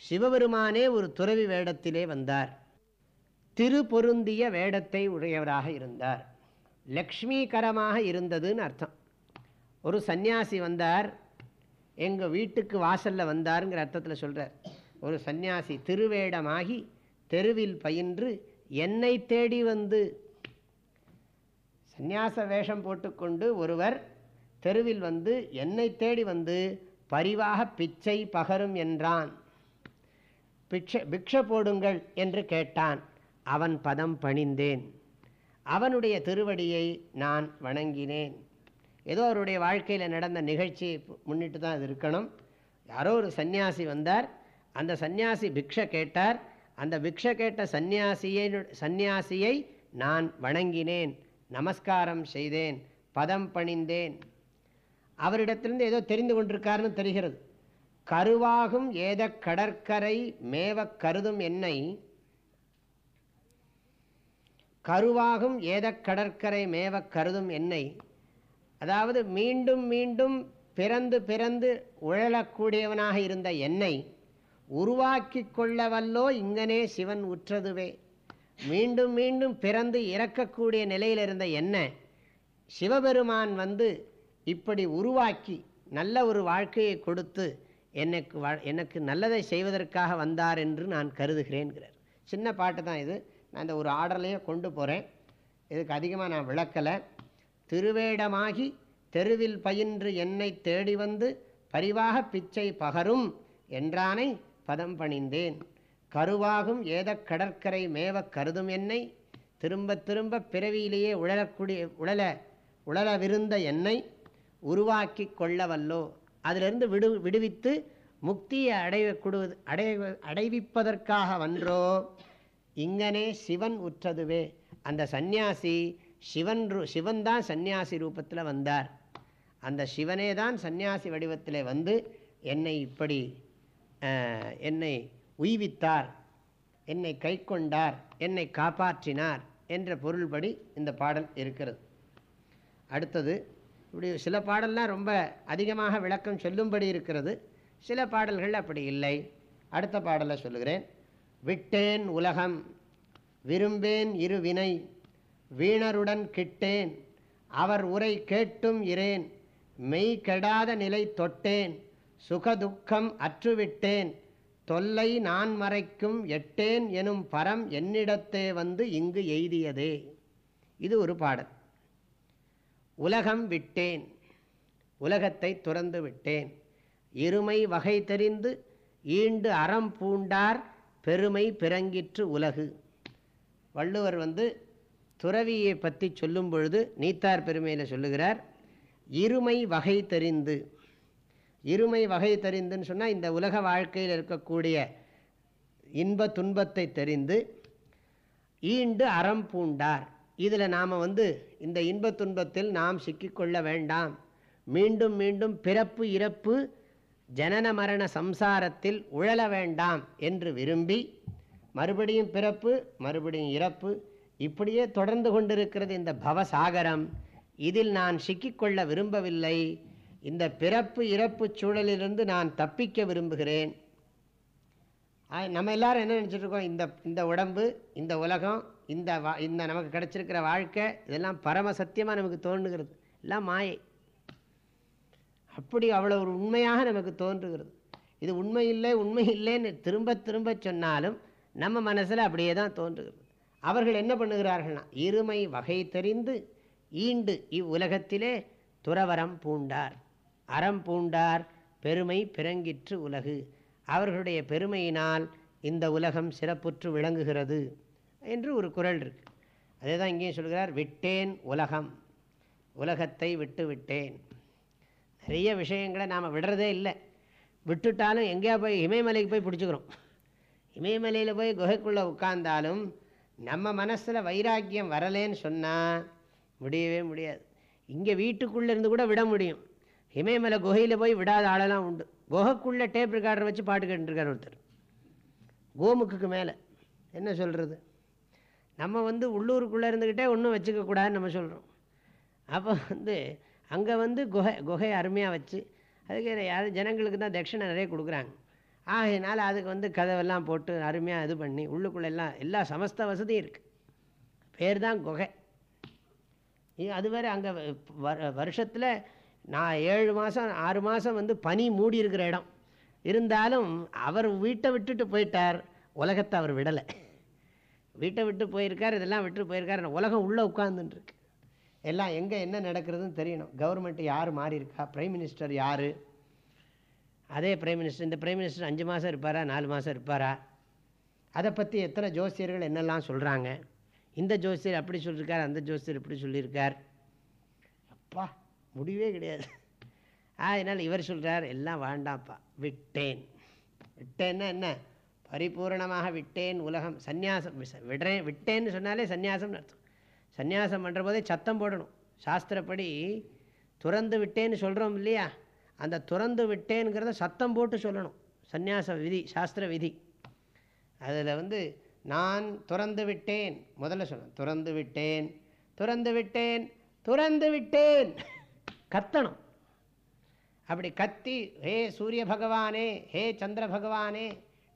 [SPEAKER 1] சிவபெருமானே ஒரு துறவி வேடத்திலே வந்தார் திரு பொருந்திய வேடத்தை உடையவராக இருந்தார் லக்ஷ்மீகரமாக இருந்ததுன்னு அர்த்தம் ஒரு சந்நியாசி வந்தார் எங்கள் வீட்டுக்கு வாசலில் வந்தாருங்கிற அர்த்தத்தில் சொல்கிறார் ஒரு சந்நியாசி திருவேடமாகி தெருவில் பயின்று என்னை தேடி வந்து சந்நியாச வேஷம் போட்டுக்கொண்டு ஒருவர் தெருவில் வந்து என்னை தேடி வந்து பரிவாக பிச்சை பகரும் என்றான் பிக்ஷ பிக்ஷ போடுங்கள் என்று கேட்டான் அவன் பதம் பணிந்தேன் அவனுடைய திருவடியை நான் வணங்கினேன் ஏதோ அவருடைய வாழ்க்கையில் நடந்த நிகழ்ச்சியை முன்னிட்டு தான் அது இருக்கணும் யாரோ ஒரு சன்னியாசி வந்தார் அந்த சந்நியாசி பிக்ஷ கேட்டார் அந்த பிக்ஷ கேட்ட சந்நியாசியை சந்நியாசியை நான் வணங்கினேன் நமஸ்காரம் செய்தேன் பதம் பணிந்தேன் அவரிடத்திலிருந்து ஏதோ தெரிந்து கொண்டிருக்காருன்னு தெரிகிறது கருவாகும் ஏத கடற்கரை மேவ கருதும் என்னை கருவாகும் ஏத கடற்கரை மேவ கருதும் என்னை அதாவது மீண்டும் மீண்டும் பிறந்து பிறந்து உழலக்கூடியவனாக இருந்த என்னை உருவாக்கி கொள்ளவல்லோ இங்கனே சிவன் உற்றதுவே மீண்டும் மீண்டும் பிறந்து இறக்கக்கூடிய நிலையில் இருந்த என்ன சிவபெருமான் வந்து இப்படி உருவாக்கி நல்ல ஒரு வாழ்க்கையை கொடுத்து எனக்கு எனக்கு நல்லதை செய்வதற்காக வந்தார் என்று நான் கருதுகிறேன்கிறார் சின்ன பாட்டு தான் இது நான் இந்த ஒரு ஆர்டர்லேயே கொண்டு போகிறேன் இதுக்கு அதிகமாக நான் விளக்கலை திருவேடமாகி தெருவில் பயின்று என்னை தேடி வந்து பரிவாக பிச்சை பகரும் என்றானை பதம் பணிந்தேன் கருவாகும் ஏத கடற்கரை மேவ கருதும் என்னை திரும்ப திரும்ப பிறவியிலேயே உழலக்கூடிய உழல உழலவிருந்த என்னை உருவாக்கி கொள்ள வல்லோ அதிலிருந்து விடு விடுவித்து முக்தியை அடையக்கூடுவது அடைய அடைவிப்பதற்காக வன்றோ இங்கனே சிவன் உற்றதுவே அந்த சந்நியாசி சிவன் சிவன் தான் சந்நியாசி ரூபத்தில் வந்தார் அந்த சிவனே தான் சந்நியாசி வடிவத்தில் வந்து என்னை இப்படி என்னை உய்வித்தார் என்னை கை கொண்டார் என்னை காப்பாற்றினார் என்ற பொருள்படி இந்த பாடல் இருக்கிறது அடுத்தது இப்படி சில பாடல்லாம் ரொம்ப அதிகமாக விளக்கம் சொல்லும்படி இருக்கிறது சில பாடல்கள் அப்படி இல்லை அடுத்த பாடலை சொல்லுகிறேன் விட்டேன் உலகம் விரும்பேன் இருவினை வீணருடன் கிட்டேன் அவர் உரை கேட்டும் இரேன் மெய் கெடாத நிலை தொட்டேன் சுகதுக்கம் அற்றுவிட்டேன் தொல்லை நான் மறைக்கும் எட்டேன் எனும் பரம் என்னிடத்தே வந்து இங்கு எய்தியதே இது ஒரு பாடல் உலகம் விட்டேன் உலகத்தை துறந்து விட்டேன் இருமை வகை தெரிந்து ஈண்டு அறம் பூண்டார் பெருமை பிறங்கிற்று உலகு வள்ளுவர் வந்து துறவியை பற்றி சொல்லும் பொழுது நீத்தார் பெருமையில் சொல்லுகிறார் இருமை வகை தெரிந்து இருமை வகை தெரிந்துன்னு சொன்னால் இந்த உலக வாழ்க்கையில் இருக்கக்கூடிய இன்ப துன்பத்தை தெரிந்து ஈண்டு அறம் பூண்டார் இதில் நாம் வந்து இந்த இன்ப துன்பத்தில் நாம் சிக்கிக்கொள்ள வேண்டாம் மீண்டும் மீண்டும் பிறப்பு இறப்பு ஜனன மரண சம்சாரத்தில் உழல வேண்டாம் என்று விரும்பி மறுபடியும் பிறப்பு மறுபடியும் இறப்பு இப்படியே தொடர்ந்து கொண்டிருக்கிறது இந்த பவசாகரம் இதில் நான் சிக்கிக்கொள்ள விரும்பவில்லை இந்த பிறப்பு இறப்பு சூழலிலிருந்து நான் தப்பிக்க விரும்புகிறேன் நம்ம எல்லாரும் என்ன நினச்சிட்ருக்கோம் இந்த இந்த உடம்பு இந்த உலகம் இந்த வா இந்த நமக்கு கிடச்சிருக்கிற வாழ்க்கை இதெல்லாம் பரம சத்தியமாக நமக்கு தோன்றுகிறது எல்லாம் மாயை அப்படி அவ்வளோ ஒரு உண்மையாக நமக்கு தோன்றுகிறது இது உண்மை இல்லை உண்மை இல்லைன்னு திரும்ப திரும்ப சொன்னாலும் நம்ம மனசில் அப்படியே தான் தோன்றுகிறது அவர்கள் என்ன பண்ணுகிறார்கள்னா இருமை வகை தெரிந்து ஈண்டு இவ்வுலகத்திலே துறவரம் பூண்டார் அறம் பூண்டார் பெருமை பிறங்கிற்று உலகு அவர்களுடைய பெருமையினால் இந்த உலகம் சிறப்புற்று விளங்குகிறது என்று ஒரு குரல் இருக்கு அதே தான் இங்கேயும் சொல்கிறார் விட்டேன் உலகம் உலகத்தை விட்டு விட்டேன் நிறைய விஷயங்களை நாம் விடுறதே இல்லை விட்டுட்டாலும் எங்கேயா போய் இமயமலைக்கு போய் பிடிச்சிக்கிறோம் இமயமலையில் போய் குகைக்குள்ளே உட்கார்ந்தாலும் நம்ம மனசில் வைராக்கியம் வரலேன்னு சொன்னால் முடியவே முடியாது இங்கே வீட்டுக்குள்ளேருந்து கூட விட முடியும் இமயமலை குகையில் போய் விடாத ஆளெல்லாம் உண்டு குகைக்குள்ளே டேப் ரெக்கார்டர் வச்சு பாட்டு கேட்டுருக்கார் ஒருத்தர் கோமுக்குக்கு மேலே என்ன சொல்கிறது நம்ம வந்து உள்ளூருக்குள்ளே இருந்துக்கிட்டே ஒன்றும் வச்சுக்கக்கூடாதுன்னு நம்ம சொல்கிறோம் அப்போ வந்து அங்கே வந்து குகை குகையை அருமையாக வச்சு அதுக்கு யாரும் ஜனங்களுக்கு தான் தட்சிணை நிறைய கொடுக்குறாங்க ஆகையினால அதுக்கு வந்து கதவெல்லாம் போட்டு அருமையாக இது பண்ணி உள்ளுக்குள்ளே எல்லாம் எல்லா சமஸ்த வசதியும் இருக்குது பேர் தான் குகை அதுவரை அங்கே வருஷத்தில் நான் ஏழு மாதம் ஆறு மாதம் வந்து பனி மூடி இருக்கிற இடம் இருந்தாலும் அவர் வீட்டை விட்டுட்டு போயிட்டார் உலகத்தை அவர் விடலை வீட்டை விட்டு போயிருக்கார் இதெல்லாம் விட்டு போயிருக்கார் உலகம் உள்ளே உட்காந்துருக்கு எல்லாம் எங்கே என்ன நடக்கிறதுன்னு தெரியணும் கவர்மெண்ட்டு யார் மாறி இருக்கா பிரைம் மினிஸ்டர் யார் அதே பிரைம் மினிஸ்டர் இந்த பிரைம் மினிஸ்டர் அஞ்சு மாதம் இருப்பாரா நாலு மாதம் இருப்பாரா அதை பற்றி எத்தனை ஜோசியர்கள் என்னெல்லாம் சொல்கிறாங்க இந்த ஜோசியர் அப்படி சொல்லியிருக்கார் அந்த ஜோசியர் இப்படி சொல்லியிருக்கார் அப்பா முடிவே கிடையாது அதனால் இவர் சொல்கிறார் எல்லாம் வேண்டாம்ப்பா விட்டேன் விட்டேன்னா என்ன பரிபூர்ணமாக விட்டேன் உலகம் சந்நியாசம் விடுறேன் விட்டேன்னு சொன்னாலே சந்நியாசம்னு அர்த்தம் சந்நியாசம் பண்ணுற போதே சத்தம் போடணும் சாஸ்திரப்படி துறந்து விட்டேன்னு சொல்கிறோம் இல்லையா அந்த துறந்து விட்டேங்கிறத சத்தம் போட்டு சொல்லணும் சந்நியாச விதி சாஸ்திர விதி அதில் வந்து நான் துறந்து விட்டேன் முதல்ல சொல்லணும் துறந்து விட்டேன் துறந்து விட்டேன் துறந்து விட்டேன் கத்தணும் அப்படி கத்தி ஹே சூரிய பகவானே ஹே சந்திர பகவானே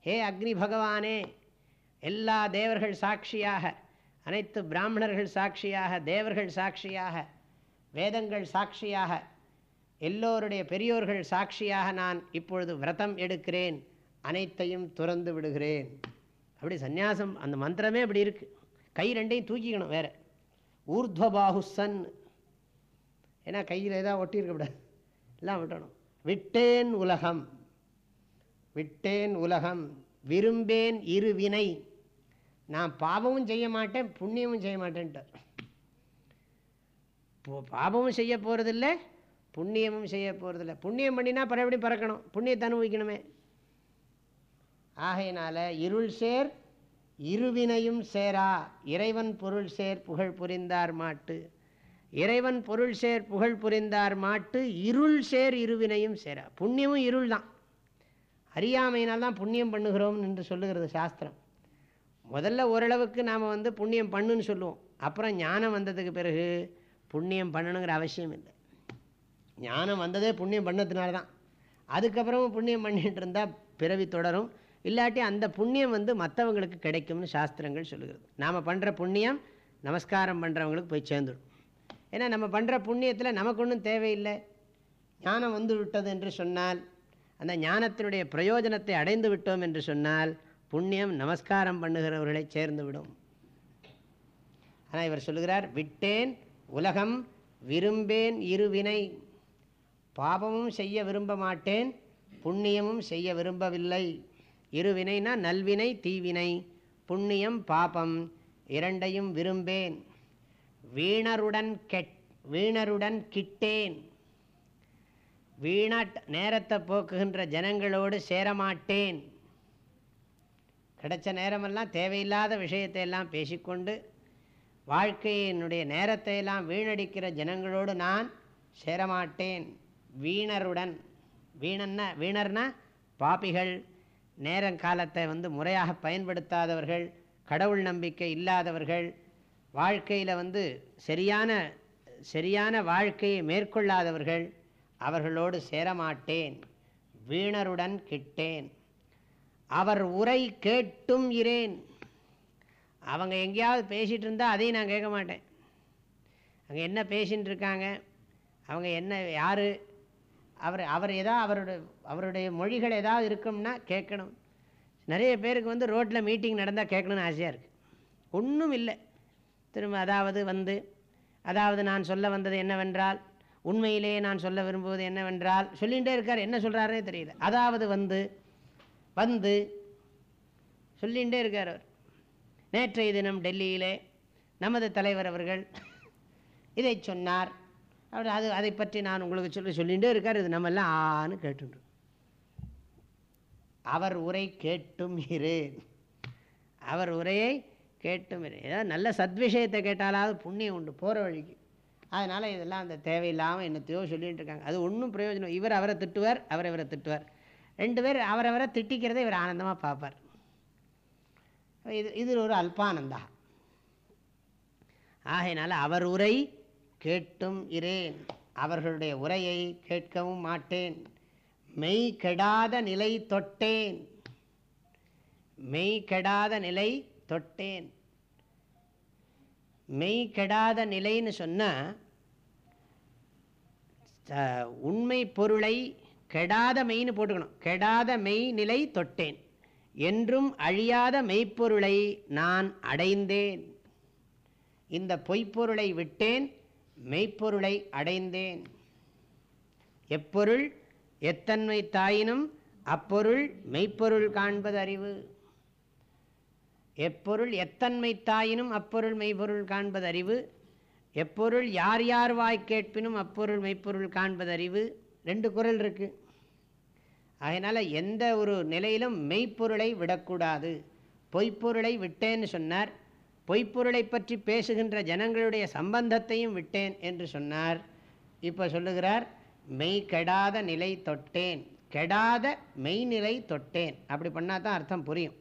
[SPEAKER 1] ஹே அக்னி பகவானே எல்லா தேவர்கள் சாட்சியாக அனைத்து பிராமணர்கள் சாட்சியாக தேவர்கள் சாட்சியாக வேதங்கள் சாட்சியாக எல்லோருடைய பெரியோர்கள் சாட்சியாக நான் இப்பொழுது விரதம் எடுக்கிறேன் அனைத்தையும் துறந்து விடுகிறேன் அப்படி சந்நியாசம் அந்த மந்திரமே அப்படி இருக்குது கை ரெண்டையும் தூக்கிக்கணும் வேறு சன் ஏன்னா கையில் ஏதாவது ஒட்டியிருக்கப்படாது எல்லாம் விட்டணும் விட்டேன் உலகம் விட்டேன் உலகம் விரும்பேன் இருவினை நான் பாவமும் செய்ய மாட்டேன் புண்ணியமும் செய்ய மாட்டேன்ட்டார் பாபமும் செய்ய போகிறதில்ல புண்ணியமும் செய்ய போகிறதில்ல புண்ணியம் பண்ணினா பறவைப்படி பறக்கணும் புண்ணியத்தை அனுபவிக்கணுமே ஆகையினால இருள் சேர் இருவினையும் சேரா இறைவன் பொருள் சேர் புகழ் புரிந்தார் மாட்டு இறைவன் பொருள் சேர் புகழ் புரிந்தார் மாட்டு இருள் சேர் இருவினையும் சேரா புண்ணியமும் இருள் தான் அறியாமையினால் தான் புண்ணியம் பண்ணுகிறோம் என்று சொல்லுகிறது சாஸ்திரம் முதல்ல ஓரளவுக்கு நாம் வந்து புண்ணியம் பண்ணுன்னு சொல்லுவோம் அப்புறம் ஞானம் வந்ததுக்கு பிறகு புண்ணியம் பண்ணணுங்கிற அவசியம் இல்லை ஞானம் வந்ததே புண்ணியம் பண்ணதுனால தான் அதுக்கப்புறமும் புண்ணியம் பண்ணிகிட்டு இருந்தால் பிறவி தொடரும் இல்லாட்டி அந்த புண்ணியம் வந்து மற்றவங்களுக்கு கிடைக்கும்னு சாஸ்திரங்கள் சொல்லுகிறது நாம் பண்ணுற புண்ணியம் நமஸ்காரம் பண்ணுறவங்களுக்கு போய் சேர்ந்துடும் ஏன்னா நம்ம பண்ணுற புண்ணியத்தில் நமக்கு ஒன்றும் தேவையில்லை ஞானம் வந்து விட்டது என்று சொன்னால் அந்த ஞானத்தினுடைய பிரயோஜனத்தை அடைந்து விட்டோம் என்று சொன்னால் புண்ணியம் நமஸ்காரம் பண்ணுகிறவர்களை சேர்ந்து விடும் ஆனால் இவர் சொல்லுகிறார் விட்டேன் உலகம் விரும்பேன் இருவினை பாபமும் செய்ய விரும்ப மாட்டேன் புண்ணியமும் செய்ய விரும்பவில்லை இருவினைனா நல்வினை தீவினை புண்ணியம் பாபம் இரண்டையும் விரும்பேன் வீணருடன் கெட் வீணருடன் கிட்டேன் வீணாட் நேரத்தை போக்குகின்ற ஜனங்களோடு சேரமாட்டேன் கிடைச்ச நேரமெல்லாம் தேவையில்லாத விஷயத்தையெல்லாம் பேசிக்கொண்டு வாழ்க்கையினுடைய நேரத்தையெல்லாம் வீணடிக்கிற ஜனங்களோடு நான் சேரமாட்டேன் வீணருடன் வீணன்ன வீணர்னா பாப்பிகள் நேரங்காலத்தை வந்து முறையாக பயன்படுத்தாதவர்கள் கடவுள் நம்பிக்கை இல்லாதவர்கள் வாழ்க்கையில் வந்து சரியான சரியான வாழ்க்கையை மேற்கொள்ளாதவர்கள் அவர்களோடு சேரமாட்டேன் வீணருடன் கிட்டேன் அவர் உரை கேட்டும் இரேன் அவங்க எங்கேயாவது பேசிகிட்டு இருந்தால் அதையும் நான் கேட்க மாட்டேன் அவங்க என்ன பேசின்னு இருக்காங்க அவங்க என்ன யார் அவர் அவர் எதாவது அவருடைய அவருடைய மொழிகள் ஏதாவது இருக்கும்னா கேட்கணும் நிறைய பேருக்கு வந்து ரோட்டில் மீட்டிங் நடந்தால் கேட்கணும்னு ஆசையாக இருக்குது ஒன்றும் இல்லை திரும்ப அதாவது வந்து அதாவது நான் சொல்ல வந்தது என்னவென்றால் உண்மையிலேயே நான் சொல்ல விரும்புவது என்னவென்றால் சொல்லிகிட்டே இருக்கார் என்ன சொல்கிறாரே தெரியல அதாவது வந்து வந்து சொல்லிகிட்டே இருக்கார் அவர் நேற்றைய தினம் டெல்லியிலே நமது தலைவர் அவர்கள் இதை சொன்னார் அவர் அது அதை பற்றி நான் உங்களுக்கு சொல்லி சொல்லிகிட்டே இருக்கார் இது நம்மெல்லாம் ஆன்னு கேட்டுன்றோம் அவர் உரை கேட்டும் இரு அவர் உரையை கேட்டும் ஏதாவது நல்ல சத்விஷயத்தை கேட்டாலாவது புண்ணியம் உண்டு போகிற வழிக்கு அதனால் இதெல்லாம் அந்த தேவையில்லாமல் என்னத்தையோ சொல்லிகிட்டு இருக்காங்க அது ஒன்றும் பிரயோஜனம் இவர் அவரை திட்டுவார் அவர் இவரை திட்டுவார் ரெண்டு பேர் அவரவரை திட்டிக்கிறதை இவர் ஆனந்தமாக பார்ப்பார் இது இது ஒரு அல்பானந்தா ஆகையினால அவர் உரை கேட்டும் இரேன் அவர்களுடைய உரையை கேட்கவும் மாட்டேன் மெய் கெடாத நிலை தொட்டேன் மெய் கெடாத நிலை தொட்டேன் மெய் கெடாத நிலைன்னு சொன்னால் உண்மை பொருளை கெடாத மெய்ன்னு போட்டுக்கணும் கெடாத மெய் நிலை தொட்டேன் என்றும் அழியாத மெய்ப்பொருளை நான் அடைந்தேன் இந்த பொய்ப்பொருளை விட்டேன் மெய்ப்பொருளை அடைந்தேன் எப்பொருள் எத்தன்மை தாயினும் அப்பொருள் மெய்ப்பொருள் காண்பது அறிவு எப்பொருள் எத்தன்மை தாயினும் அப்பொருள் மெய்ப்பொருள் காண்பதறிவு எப்பொருள் யார் யார் வாய் கேட்பினும் அப்பொருள் மெய்ப்பொருள் காண்பதறிவு ரெண்டு குரல் இருக்குது அதனால் எந்த ஒரு நிலையிலும் மெய்ப்பொருளை விடக்கூடாது பொய்ப்பொருளை விட்டேன்னு சொன்னார் பொய்ப்பொருளை பற்றி பேசுகின்ற ஜனங்களுடைய சம்பந்தத்தையும் விட்டேன் என்று சொன்னார் இப்போ சொல்லுகிறார் மெய் கெடாத நிலை தொட்டேன் கெடாத மெய்நிலை தொட்டேன் அப்படி பண்ணால் தான் அர்த்தம் புரியும்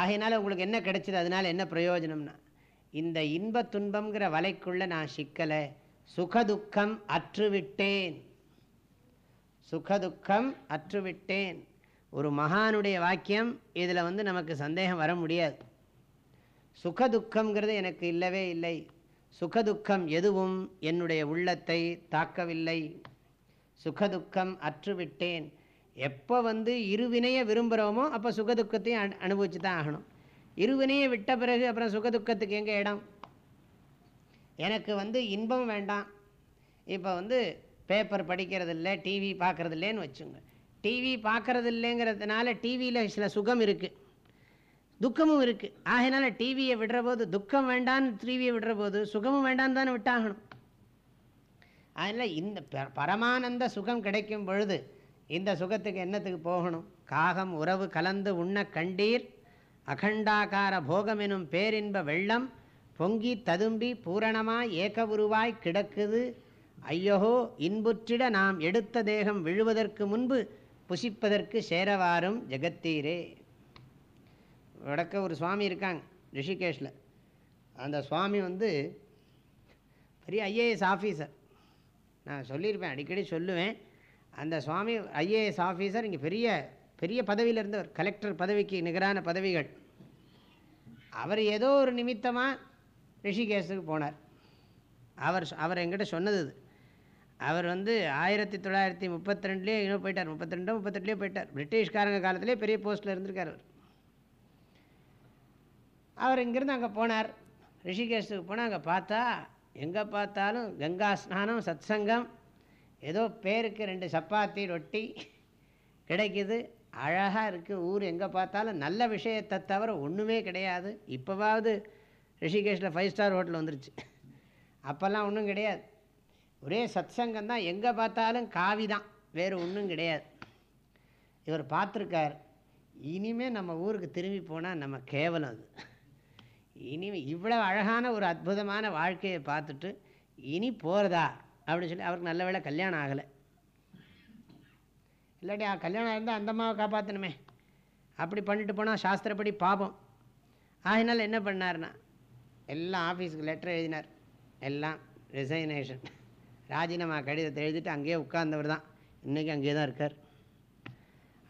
[SPEAKER 1] ஆகையினால உங்களுக்கு என்ன கிடைச்சிது அதனால் என்ன பிரயோஜனம்னா இந்த இன்ப துன்பங்கிற வலைக்குள்ளே நான் சிக்கலை சுகதுக்கம் அற்றுவிட்டேன் சுகதுக்கம் அற்றுவிட்டேன் ஒரு மகானுடைய வாக்கியம் இதில் வந்து நமக்கு சந்தேகம் வர முடியாது சுகதுக்கங்கிறது எனக்கு இல்லவே இல்லை சுகதுக்கம் எதுவும் என்னுடைய உள்ளத்தை தாக்கவில்லை சுகதுக்கம் அற்றுவிட்டேன் எப்போ வந்து இருவினையை விரும்புகிறோமோ அப்போ சுகதுக்கத்தையும் அனுபவிச்சு தான் ஆகணும் இருவினையை விட்ட பிறகு அப்புறம் சுகதுக்கத்துக்கு எங்கே இடம் எனக்கு வந்து இன்பம் வேண்டாம் இப்போ வந்து பேப்பர் படிக்கிறது இல்லை டிவி பார்க்குறது இல்லைன்னு வச்சுங்க டிவி பார்க்குறது இல்லைங்கிறதுனால டிவியில் சில சுகம் இருக்குது துக்கமும் இருக்குது ஆகையினால டிவியை விடுற போது துக்கம் வேண்டான்னு டிவியை விடுற போது சுகமும் வேண்டான்னு தானே விட்டாகணும் அதனால் இந்த பரமானந்த சுகம் கிடைக்கும் பொழுது இந்த சுகத்துக்கு என்னத்துக்கு போகணும் காகம் உறவு கலந்து உண்ண கண்டீர் அகண்டாகார போகமெனும் பேரின்ப வெள்ளம் பொங்கி ததும்பி பூரணமாய் ஏக உருவாய் கிடக்குது ஐயோ இன்புற்றிட நாம் எடுத்த தேகம் விழுவதற்கு முன்பு புசிப்பதற்கு சேரவாரும் ஜெகத்தீரே வடக்க ஒரு சுவாமி இருக்காங்க ரிஷிகேஷில் அந்த சுவாமி வந்து பெரிய ஐஏஎஸ் ஆஃபீஸர் நான் சொல்லியிருப்பேன் அடிக்கடி சொல்லுவேன் அந்த சுவாமி ஐஏஎஸ் ஆஃபீஸர் இங்கே பெரிய பெரிய பதவியில் இருந்தவர் கலெக்டர் பதவிக்கு நிகரான பதவிகள் அவர் ஏதோ ஒரு நிமித்தமாக ரிஷிகேஷுக்கு போனார் அவர் அவர் எங்கிட்ட சொன்னது அவர் வந்து ஆயிரத்தி தொள்ளாயிரத்தி முப்பத்தி ரெண்டுலேயே இன்னும் போயிட்டார் முப்பத்தி ரெண்டோ முப்பத்தெட்டுலேயே போயிட்டார் பிரிட்டிஷ்காரங்க காலத்திலே பெரிய போஸ்ட்டில் இருந்திருக்கார் அவர் அவர் இங்கேருந்து அங்கே போனார் ரிஷிகேஷுக்கு போனால் அங்கே பார்த்தா எங்கே பார்த்தாலும் கங்கா ஸ்நானம் சத்சங்கம் ஏதோ பேருக்கு ரெண்டு சப்பாத்தி ரொட்டி கிடைக்கிது அழகாக இருக்குது ஊர் எங்கே பார்த்தாலும் நல்ல விஷயத்தை தவிர ஒன்றுமே கிடையாது இப்போவாவது ரிஷிகேஷில் ஃபைவ் ஸ்டார் ஹோட்டல் வந்துருச்சு அப்போல்லாம் ஒன்றும் கிடையாது ஒரே சத் சங்கம் தான் எங்கே பார்த்தாலும் காவி தான் வேறு ஒன்றும் கிடையாது இவர் பார்த்துருக்கார் இனிமேல் நம்ம ஊருக்கு திரும்பி போனால் நம்ம கேவலம் அது இனிமே இவ்வளோ அழகான ஒரு அற்புதமான வாழ்க்கையை பார்த்துட்டு இனி போகிறதா அப்படின்னு சொல்லி அவருக்கு நல்ல வேலை கல்யாணம் ஆகலை இல்லாட்டி ஆ கல்யாணம் இருந்தால் அந்த அம்மாவை காப்பாற்றணுமே அப்படி பண்ணிட்டு போனால் சாஸ்திரப்படி பாபம் ஆகினால என்ன பண்ணார்னா எல்லாம் ஆஃபீஸுக்கு லெட்டர் எழுதினார் எல்லாம் ரிசைனேஷன் ராஜினாமா கடிதத்தை எழுதிட்டு அங்கேயே உட்கார்ந்தவர் தான் இன்றைக்கி அங்கேயே தான் இருக்கார்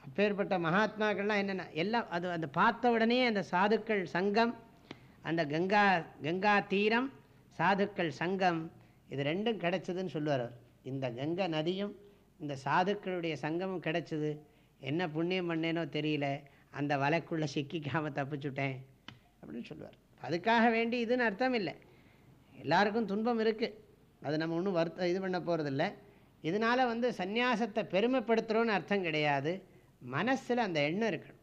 [SPEAKER 1] அப்பேற்பட்ட மகாத்மாக்கள்லாம் என்னென்ன எல்லாம் அது அந்த பார்த்த உடனே அந்த சாதுக்கள் சங்கம் அந்த கங்கா கங்கா தீரம் சாதுக்கள் சங்கம் இது ரெண்டும் கிடச்சிதுன்னு சொல்லுவார் அவர் இந்த கங்கை நதியும் இந்த சாதுக்களுடைய சங்கமும் கிடச்சிது என்ன புண்ணியம் பண்ணேனோ தெரியல அந்த வலைக்குள்ளே சிக்கிக்காமல் தப்பிச்சுட்டேன் அப்படின்னு சொல்லுவார் அதுக்காக வேண்டி இதுன்னு அர்த்தம் இல்லை எல்லாருக்கும் துன்பம் இருக்குது அது நம்ம ஒன்றும் வருத்த இது பண்ண போகிறதில்ல இதனால் வந்து சந்நியாசத்தை பெருமைப்படுத்துகிறோன்னு அர்த்தம் கிடையாது மனசில் அந்த எண்ணம் இருக்கணும்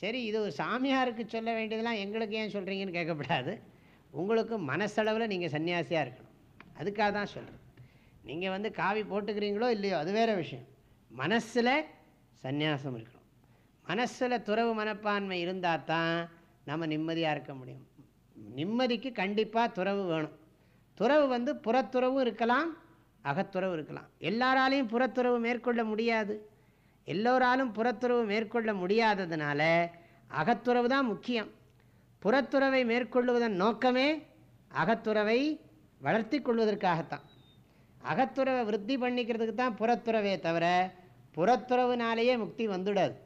[SPEAKER 1] சரி இது ஒரு சாமியாருக்கு சொல்ல வேண்டியதெல்லாம் எங்களுக்கு ஏன் சொல்கிறீங்கன்னு கேட்கப்படாது உங்களுக்கு மனசளவில் நீங்கள் சன்னியாசியாக இருக்கணும் அதுக்காக தான் சொல்கிறேன் நீங்கள் வந்து காவி போட்டுக்கிறீங்களோ இல்லையோ அது வேறு விஷயம் மனசில் சந்நியாசம் இருக்கணும் மனசில் துறவு மனப்பான்மை இருந்தால் தான் நம்ம நிம்மதியாக இருக்க முடியும் நிம்மதிக்கு கண்டிப்பாக துறவு வேணும் துறவு வந்து புறத்துறவும் இருக்கலாம் அகத்துறவு இருக்கலாம் எல்லாராலையும் புறத்துறவு மேற்கொள்ள முடியாது எல்லோராலும் புறத்துறவு மேற்கொள்ள முடியாததுனால அகத்துறவு தான் முக்கியம் புறத்துறவை மேற்கொள்வதன் நோக்கமே அகத்துறவை வளர்த்தி கொள்வதற்காகத்தான் அகத்துறவை விருத்தி பண்ணிக்கிறதுக்கு தான் புறத்துறவே தவிர புறத்துறவுனாலேயே முக்தி வந்துடாது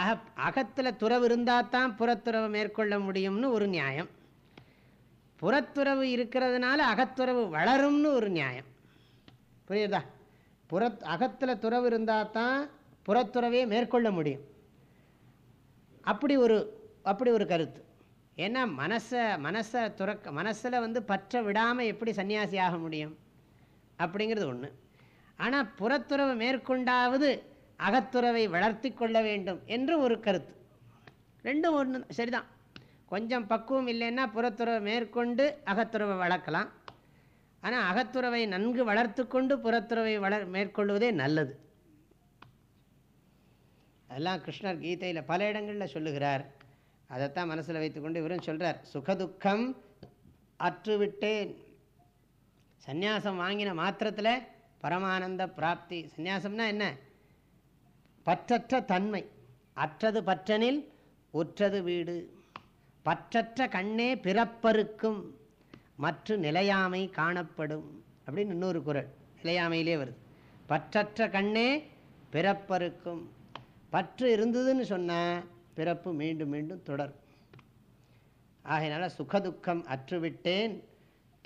[SPEAKER 1] அக அகத்தில் துறவு இருந்தால் தான் புறத்துறவை மேற்கொள்ள முடியும்னு ஒரு நியாயம் புறத்துறவு இருக்கிறதுனால அகத்துறவு வளரும்னு ஒரு நியாயம் புரியுதா புறத் அகத்தில் துறவு இருந்தால் தான் புறத்துறவையே மேற்கொள்ள முடியும் அப்படி ஒரு அப்படி ஒரு கருத்து ஏன்னா மனசை மனசை துறக்க மனசில் வந்து பற்ற விடாமல் எப்படி சன்னியாசி ஆக முடியும் அப்படிங்கிறது ஒன்று ஆனால் புறத்துறவு மேற்கொண்டாவது அகத்துறவை வளர்த்தி கொள்ள வேண்டும் என்று ஒரு கருத்து ரெண்டும் ஒன்று சரிதான் கொஞ்சம் பக்குவம் இல்லைன்னா புறத்துறவை மேற்கொண்டு அகத்துறவை வளர்க்கலாம் ஆனால் அகத்துறவை நன்கு வளர்த்து கொண்டு புறத்துறவை வளர் மேற்கொள்வதே நல்லது அதெல்லாம் கிருஷ்ணர் கீதையில் பல இடங்களில் சொல்லுகிறார் அதைத்தான் மனசில் வைத்துக்கொண்டு இவரும் சொல்கிறார் சுகதுக்கம் அற்றுவிட்டேன் சந்நியாசம் வாங்கின மாத்திரத்தில் பரமானந்த பிராப்தி சந்யாசம்னா என்ன பற்றற்ற தன்மை அற்றது பற்றனில் உற்றது வீடு பற்றற்ற கண்ணே பிறப்பருக்கும் மற்ற நிலையாமை காணப்படும் அப்படின்னு இன்னொரு குரல் நிலையாமையிலே வருது பற்றற்ற கண்ணே பிறப்பருக்கும் பற்று இருந்ததுன்னு சொன்னால் பிறப்பு மீண்டும் மீண்டும் தொடரும் ஆகையினால சுகதுக்கம் அற்றுவிட்டேன்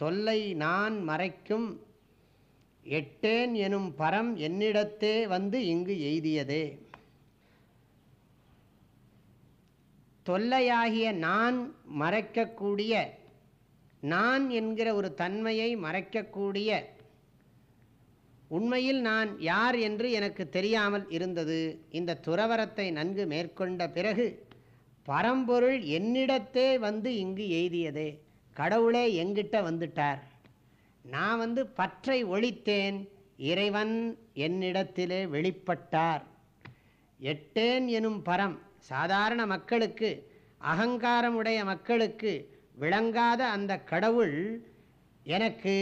[SPEAKER 1] தொல்லை நான் மறைக்கும் எட்டேன் எனும் பரம் என்னிடத்தே வந்து இங்கு எய்தியதே தொல்லையாகிய நான் மறைக்கக்கூடிய நான் என்கிற ஒரு தன்மையை மறைக்கக்கூடிய உண்மையில் நான் யார் என்று எனக்கு தெரியாமல் இருந்தது இந்த துறவரத்தை நன்கு மேற்கொண்ட பிறகு பரம்பொருள் என்னிடத்தே வந்து இங்கு எய்தியதே கடவுளே எங்கிட்ட வந்துட்டார் நான் வந்து பற்றை ஒழித்தேன் இறைவன் என்னிடத்திலே வெளிப்பட்டார் எட்டேன் எனும் பரம் சாதாரண மக்களுக்கு அகங்காரமுடைய மக்களுக்கு விளங்காத அந்த கடவுள் எனக்கு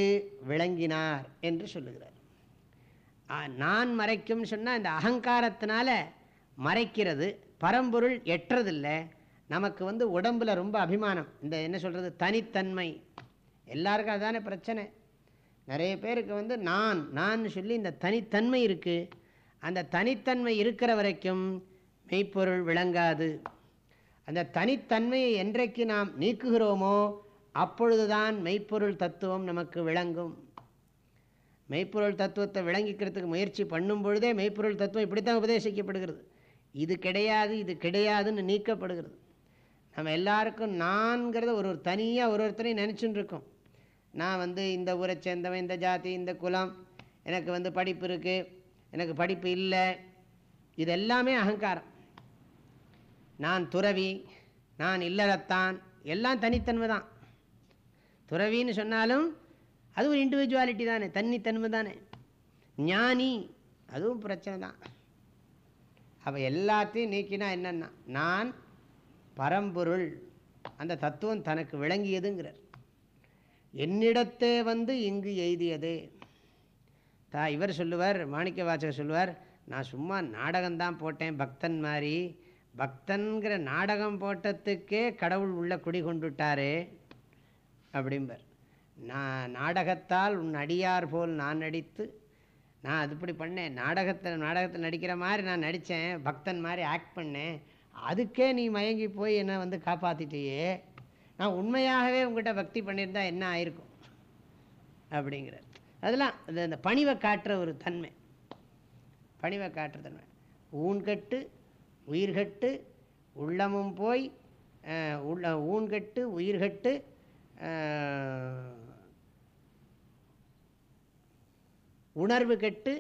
[SPEAKER 1] விளங்கினார் என்று சொல்லுகிறார் நான் மறைக்கும் சொன்னால் இந்த அகங்காரத்தினால மறைக்கிறது பரம்பொருள் எட்டுறதில்லை நமக்கு வந்து உடம்பில் ரொம்ப அபிமானம் இந்த என்ன சொல்கிறது தனித்தன்மை எல்லாருக்கும் அதுதானே பிரச்சனை நிறைய பேருக்கு வந்து நான் நான் சொல்லி இந்த தனித்தன்மை இருக்குது அந்த தனித்தன்மை இருக்கிற வரைக்கும் மெய்ப்பொருள் விளங்காது அந்த தனித்தன்மையை என்றைக்கு நாம் நீக்குகிறோமோ அப்பொழுதுதான் மெய்ப்பொருள் தத்துவம் நமக்கு விளங்கும் மெய்ப்பொருள் தத்துவத்தை விளங்கிக்கிறதுக்கு முயற்சி பண்ணும் பொழுதே மெய்ப்பொருள் தத்துவம் இப்படி தான் உபதேசிக்கப்படுகிறது இது கிடையாது இது கிடையாதுன்னு நீக்கப்படுகிறது நம்ம எல்லாருக்கும் நான்கிறத ஒரு ஒரு தனியாக ஒரு ஒருத்தரையும் நினச்சின்னு இருக்கோம் நான் வந்து இந்த ஊரை சேர்ந்தவன் இந்த ஜாதி இந்த குலம் எனக்கு வந்து படிப்பு இருக்குது எனக்கு படிப்பு இல்லை இது எல்லாமே அகங்காரம் நான் துறவி நான் இல்லறத்தான் எல்லாம் தனித்தன்மை தான் துறவின்னு சொன்னாலும் அது ஒரு இண்டிவிஜுவாலிட்டி தானே தன்னித்தன்மை தானே ஞானி அதுவும் பிரச்சனை தான் அப்போ எல்லாத்தையும் நீக்கினா என்னென்னா நான் பரம்பொருள் அந்த தத்துவம் தனக்கு விளங்கியதுங்கிறார் என்னிடத்தே வந்து இங்கு எய்தியது தா இவர் சொல்லுவார் மாணிக்க வாச்சகர் சொல்லுவார் நான் சும்மா நாடகம்தான் போட்டேன் பக்தன் மாதிரி பக்தன்கிற நாடகம் போட்டத்துக்கே கடவுள் உள்ள குடி கொண்டுட்டாரே அப்படிம்பர் நான் நாடகத்தால் உன் அடியார் போல் நான் நடித்து நான் அது இப்படி பண்ணேன் நாடகத்தில் நாடகத்தில் நடிக்கிற மாதிரி நான் நடித்தேன் பக்தன் மாதிரி ஆக்ட் பண்ணேன் அதுக்கே நீ மயங்கி போய் என்னை வந்து காப்பாற்றிட்டியே நான் உண்மையாகவே உங்கள்கிட்ட பக்தி பண்ணியிருந்தால் என்ன ஆயிருக்கும் அப்படிங்கிற அதெல்லாம் இந்த பணிவை காட்டுற ஒரு தன்மை பணிவை காட்டுற தன்மை ஊன்கட்டு உயிர்கட்டு உள்ளமும் போய் உள்ள ஊன்கட்டு உயிர்கட்டு உணர்வு கெட்டு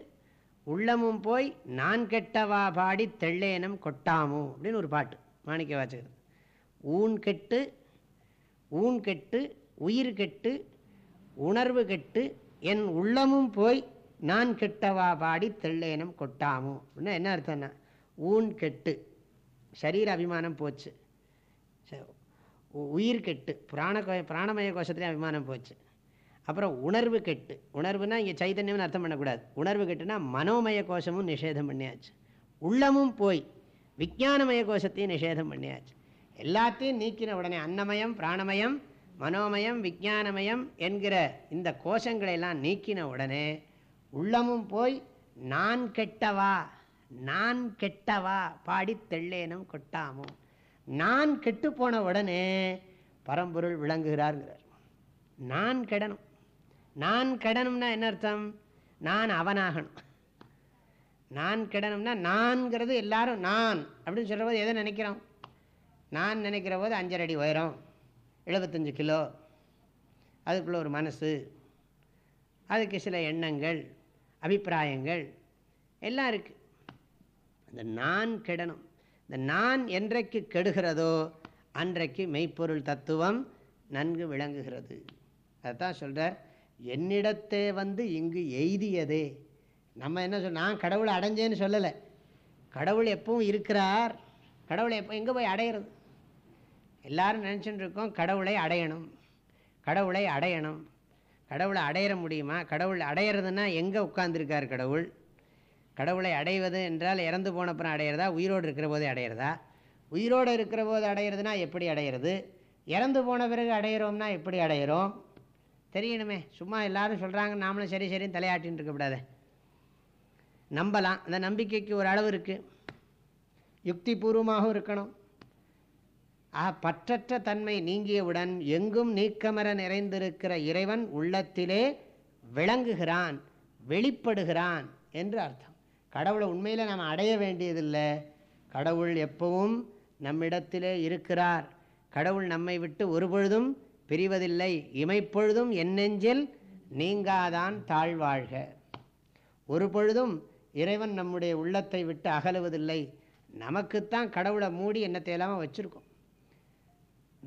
[SPEAKER 1] உள்ளமும் போய் நான் கெட்டவா பாடி தெள்ளேனம் கொட்டாமோ அப்படின்னு ஒரு பாட்டு மாணிக்க வாச்சகர் ஊன் கெட்டு ஊன் கெட்டு உயிர் கெட்டு உணர்வு கெட்டு என் உள்ளமும் போய் நான் கெட்டவா பாடி தெள்ளேனம் கொட்டாமோ அப்படின்னா என்ன அர்த்தம்னா ஊன் கெட்டு சரீர அபிமானம் போச்சு உயிர் கெட்டு பிராண பிராணமய கோஷத்துலேயும் அபிமானம் போச்சு அப்புறம் உணர்வு கெட்டு உணர்வுனா இங்கே சைதன்யம்னு அர்த்தம் பண்ணக்கூடாது உணர்வு கெட்டுனா மனோமய கோஷமும் நிஷேதம் பண்ணியாச்சு உள்ளமும் போய் விஜானமய கோஷத்தையும் நிஷேதம் பண்ணியாச்சு எல்லாத்தையும் நீக்கின உடனே அன்னமயம் பிராணமயம் மனோமயம் விஜானமயம் என்கிற இந்த கோஷங்களை எல்லாம் நீக்கின உடனே உள்ளமும் போய் நான் கெட்டவா நான் கெட்டவா பாடி தெள்ளேனும் கொட்டாமும் நான் கெட்டு போன உடனே பரம்பொருள் விளங்குகிறார்ங்கிறார் நான் கெடணும் நான் கெடணும்னா என்ன அர்த்தம் நான் அவனாகணும் நான் கெடணும்னா நான்கிறது எல்லாரும் நான் அப்படின்னு சொல்கிற போது எதை நினைக்கிறோம் நான் நினைக்கிற போது அஞ்சரை அடி உயரம் எழுபத்தஞ்சு கிலோ அதுக்குள்ளே ஒரு மனசு அதுக்கு சில எண்ணங்கள் அபிப்பிராயங்கள் எல்லாம் இருக்குது இந்த நான் கெடணும் இந்த நான் என்றைக்கு கெடுகிறதோ அன்றைக்கு மெய்ப்பொருள் தத்துவம் நன்கு விளங்குகிறது தான் சொல்கிறார் என்னிடத்தே வந்து இங்கு எய்தியதே நம்ம என்ன சொல் நான் கடவுளை அடைஞ்சேன்னு சொல்லலை கடவுள் எப்பவும் இருக்கிறார் கடவுளை எப்போ எங்கே போய் அடையிறது எல்லோரும் நினச்சிட்டு இருக்கோம் கடவுளை அடையணும் கடவுளை அடையணும் கடவுளை அடையிற முடியுமா கடவுள் அடையிறதுன்னா எங்கே உட்கார்ந்துருக்கார் கடவுள் கடவுளை அடைவது என்றால் இறந்து போன அப்புறம் அடையிறதா உயிரோடு இருக்கிற போதே அடையிறதா உயிரோடு இருக்கிற போது அடையிறதுனா எப்படி அடையிறது இறந்து போன பிறகு அடையிறோம்னா எப்படி அடையிறோம் தெரியணுமே சும்மா எல்லாரும் சொல்கிறாங்க நாமளும் சரி சரி தலையாட்டின்னு இருக்கக்கூடாது நம்பலாம் அந்த நம்பிக்கைக்கு ஒரு அளவு இருக்குது யுக்தி பூர்வமாகவும் இருக்கணும் ஆ பற்றற்ற தன்மை நீங்கியவுடன் எங்கும் நீக்கமர நிறைந்திருக்கிற இறைவன் உள்ளத்திலே விளங்குகிறான் வெளிப்படுகிறான் என்று அர்த்தம் கடவுளை உண்மையில் நாம் அடைய வேண்டியதில்லை கடவுள் எப்பவும் நம்மிடத்திலே இருக்கிறார் கடவுள் நம்மை விட்டு ஒருபொழுதும் பிரிவதில்லை இமைப்பொழுதும் என் நெஞ்சில் நீங்காதான் தாழ்வாழ்க ஒரு பொழுதும் இறைவன் நம்முடைய உள்ளத்தை விட்டு அகலுவதில்லை நமக்குத்தான் கடவுளை மூடி என்னத்தை இல்லாமல் வச்சுருக்கோம்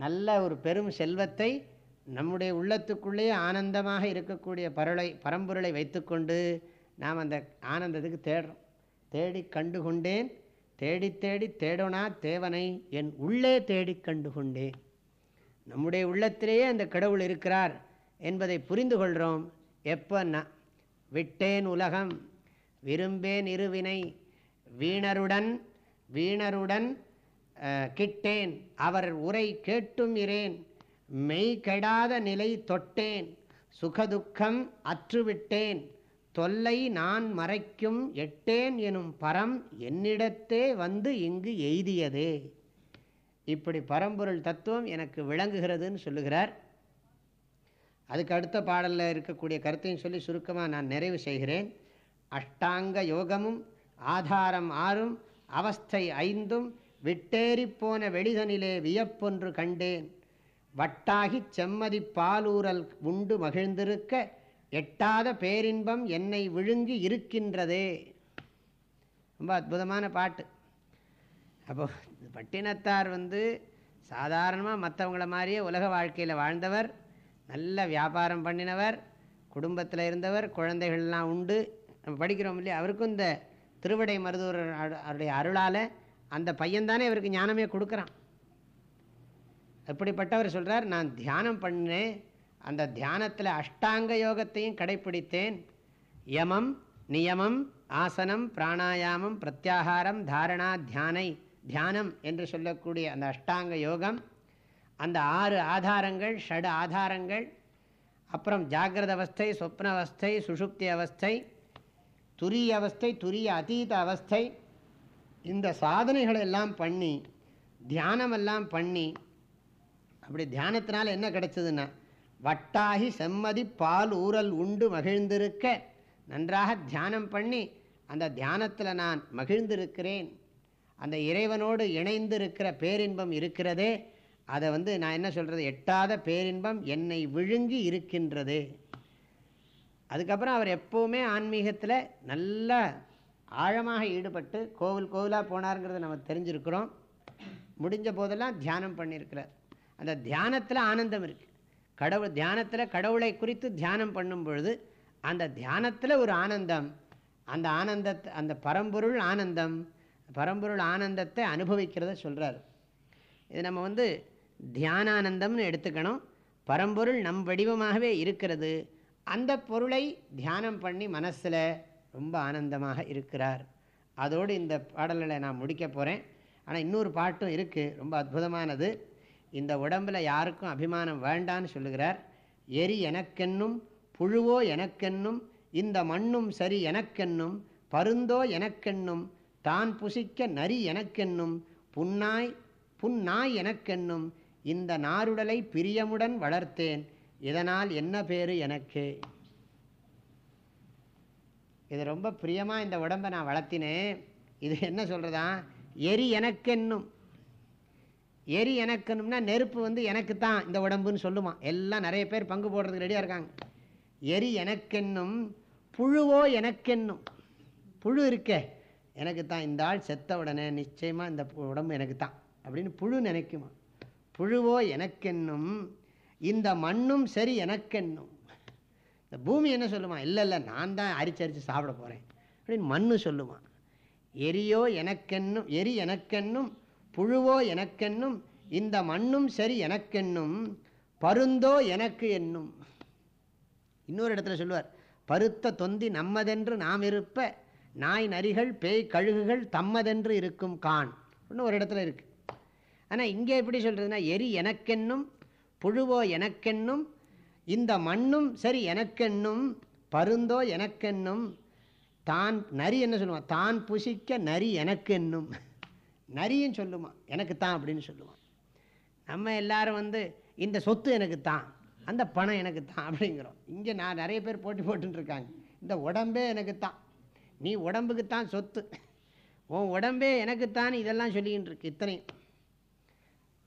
[SPEAKER 1] நல்ல ஒரு பெரும் செல்வத்தை நம்முடைய உள்ளத்துக்குள்ளேயே ஆனந்தமாக இருக்கக்கூடிய பரலை பரம்பொருளை வைத்துக்கொண்டு நாம் அந்த ஆனந்தத்துக்கு தேடுறோம் தேடி கண்டு கொண்டேன் தேடி தேடி தேடோனா தேவனை என் உள்ளே தேடி கண்டு கொண்டேன் நம்முடைய உள்ளத்திலேயே அந்த கடவுள் இருக்கிறார் என்பதை புரிந்து கொள்கிறோம் நான் விட்டேன் உலகம் விரும்பேன் இருவினை வீணருடன் வீணருடன் கிட்டேன் அவர் உரை கேட்டும் இரேன் மெய் கெடாத நிலை தொட்டேன் சுகதுக்கம் அற்றுவிட்டேன் தொல்லை நான் மறைக்கும் எட்டேன் எனும் பரம் என்னிடத்தே வந்து இங்கு எய்தியதே இப்படி பரம்பொருள் தத்துவம் எனக்கு விளங்குகிறதுன்னு சொல்லுகிறார் அதுக்கு அடுத்த பாடலில் இருக்கக்கூடிய கருத்தையும் சொல்லி சுருக்கமாக நான் நிறைவு செய்கிறேன் அஷ்டாங்க யோகமும் ஆதாரம் ஆறும் அவஸ்தை ஐந்தும் விட்டேறி போன வெளிதனிலே வியப்பொன்று கண்டேன் வட்டாகி செம்மதி பாலூரல் உண்டு மகிழ்ந்திருக்க எட்டாத பேரின்பம் என்னை விழுங்கி இருக்கின்றதே ரொம்ப அற்புதமான பாட்டு அப்போ பட்டினத்தார் வந்து சாதாரணமாக மற்றவங்கள மாதிரியே உலக வாழ்க்கையில் வாழ்ந்தவர் நல்ல வியாபாரம் பண்ணினவர் குடும்பத்தில் இருந்தவர் குழந்தைகள்லாம் உண்டு நம்ம படிக்கிறோம் இல்லையா அவருக்கும் இந்த திருவிடை மருதூர் அவருடைய அருளால் அந்த பையன்தானே இவருக்கு ஞானமே கொடுக்குறான் அப்படிப்பட்டவர் சொல்கிறார் நான் தியானம் பண்ணேன் அந்த தியானத்தில் அஷ்டாங்க யோகத்தையும் கடைப்பிடித்தேன் யமம் நியமம் ஆசனம் பிராணாயாமம் பிரத்யாகாரம் தாரணா தியானை தியானம் என்று சொல்லக்கூடிய அந்த அஷ்டாங்க யோகம் அந்த ஆறு ஆதாரங்கள் ஷடு ஆதாரங்கள் அப்புறம் ஜாகிரத அவஸ்தை சொப்ன அவஸ்தை சுஷுப்தி அவஸ்தை துரிய அவஸ்தை துரிய அதீத அவஸ்தை இந்த சாதனைகளை எல்லாம் பண்ணி தியானமெல்லாம் பண்ணி அப்படி தியானத்தினால் என்ன கிடைச்சதுன்னா வட்டாகி செம்மதி பால் ஊரல் உண்டு மகிழ்ந்திருக்க நன்றாக தியானம் பண்ணி அந்த தியானத்தில் நான் மகிழ்ந்திருக்கிறேன் அந்த இறைவனோடு இணைந்து இருக்கிற பேரின்பம் இருக்கிறதே அதை வந்து நான் என்ன சொல்கிறது எட்டாத பேரின்பம் என்னை விழுங்கி இருக்கின்றது அதுக்கப்புறம் அவர் எப்போவுமே ஆன்மீகத்தில் நல்லா ஆழமாக ஈடுபட்டு கோவில் கோவிலாக போனாருங்கிறத நம்ம தெரிஞ்சிருக்கிறோம் முடிஞ்ச போதெல்லாம் தியானம் பண்ணியிருக்கிறார் அந்த தியானத்தில் ஆனந்தம் இருக்குது கடவுள் தியானத்தில் கடவுளை குறித்து தியானம் பண்ணும் பொழுது அந்த தியானத்தில் ஒரு ஆனந்தம் அந்த ஆனந்த அந்த பரம்பொருள் ஆனந்தம் பரம்பொருள் ஆனந்தத்தை அனுபவிக்கிறத சொல்கிறார் இது நம்ம வந்து தியானானந்தம்னு எடுத்துக்கணும் பரம்பொருள் நம் வடிவமாகவே இருக்கிறது அந்த பொருளை தியானம் பண்ணி மனசில் ரொம்ப ஆனந்தமாக இருக்கிறார் அதோடு இந்த பாடலில் நான் முடிக்க போகிறேன் ஆனால் இன்னொரு பாட்டும் இருக்குது ரொம்ப அற்புதமானது இந்த உடம்பில் யாருக்கும் அபிமானம் வேண்டான்னு சொல்லுகிறார் எரி எனக்கென்னும் புழுவோ எனக்கென்னும் இந்த மண்ணும் சரி எனக்கென்னும் பருந்தோ எனக்கென்னும் தான் புசிக்க நரி எனக்கென்னும் புன்னாய் புன்னாய் எனக்கென்னும் இந்த நாருடலை பிரியமுடன் வளர்த்தேன் இதனால் என்ன பேரு எனக்கு இது ரொம்ப பிரியமாக இந்த உடம்பை நான் வளர்த்தினேன் இது என்ன சொல்கிறதா எரி எனக்கென்னும் எரி எனக்கென்னும்னா நெருப்பு வந்து எனக்கு தான் இந்த உடம்புன்னு சொல்லுமா எல்லாம் நிறைய பேர் பங்கு போடுறதுக்கு ரெடியாக இருக்காங்க எரி எனக்கென்னும் புழுவோ எனக்கென்னும் புழு இருக்கே எனக்கு தான் இந்த ஆள் செத்த உடனே நிச்சயமாக இந்த உடம்பு எனக்கு தான் அப்படின்னு புழு நினைக்குமா புழுவோ எனக்கென்னும் இந்த மண்ணும் சரி எனக்கென்னும் இந்த பூமி என்ன சொல்லுமா இல்லை இல்லை நான் தான் அரிச்சு அரித்து சாப்பிட போகிறேன் அப்படின்னு மண்ணு சொல்லுமா எரியோ எனக்கென்னும் எரி எனக்கென்னும் புழுவோ எனக்கென்னும் இந்த மண்ணும் சரி எனக்கென்னும் பருந்தோ எனக்கு என்னும் இன்னொரு இடத்துல சொல்லுவார் பருத்த தொந்தி நம்மதென்று நாம் இருப்ப நாய் நரிகள் பேய் கழுகுகள் தம்மதென்று இருக்கும் கான் ஒரு இடத்துல இருக்குது ஆனால் இங்கே எப்படி சொல்கிறதுனா எரி எனக்கென்னும் புழுவோ எனக்கென்னும் இந்த மண்ணும் சரி எனக்கென்னும் பருந்தோ எனக்கென்னும் தான் நரி என்ன சொல்லுவான் தான் புசிக்க நரி எனக்கென்னும் நரியும் சொல்லுமா எனக்கு தான் அப்படின்னு சொல்லுவான் நம்ம எல்லாரும் வந்து இந்த சொத்து எனக்கு தான் அந்த பணம் எனக்கு தான் அப்படிங்கிறோம் இங்கே நான் நிறைய பேர் போட்டி போட்டுருக்காங்க இந்த உடம்பே எனக்கு தான் நீ உடம்புக்குத்தான் சொத்து உன் உடம்பே எனக்குத்தான் இதெல்லாம் சொல்லிக்கிட்டு இருக்கு இத்தனையும்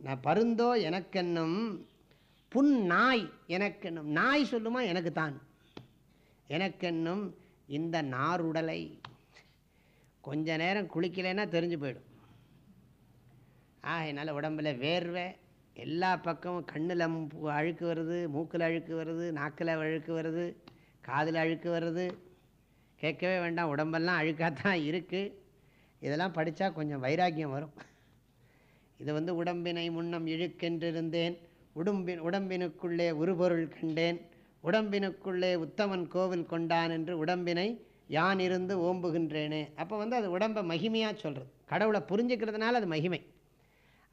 [SPEAKER 1] நான் பருந்தோ எனக்கென்னும் புன் நாய் எனக்கென்னும் நாய் சொல்லுமா எனக்கு தான் எனக்கென்னும் இந்த நாருடலை கொஞ்ச நேரம் குளிக்கலைன்னா தெரிஞ்சு போயிடும் ஆக என்னால் உடம்பில் வேர்வை எல்லா பக்கமும் கண்ணில் அழுக்கு வருது மூக்கில் அழுக்கு வருது நாக்கில் அழுக்கு வருது காதில் அழுக்கு வருது கேட்கவே வேண்டாம் உடம்பெல்லாம் அழுக்காக தான் இருக்குது இதெல்லாம் படித்தா கொஞ்சம் வைராக்கியம் வரும் இது வந்து உடம்பினை முன்னம் இழுக்கென்றிருந்தேன் உடம்பின் உடம்பினுக்குள்ளே உருபொருள் கண்டேன் உடம்பினுக்குள்ளே உத்தமன் கோவில் கொண்டான் என்று உடம்பினை யான் இருந்து ஓம்புகின்றேனே அப்போ வந்து அது உடம்பை மகிமையாக சொல்கிறது கடவுளை புரிஞ்சுக்கிறதுனால அது மகிமை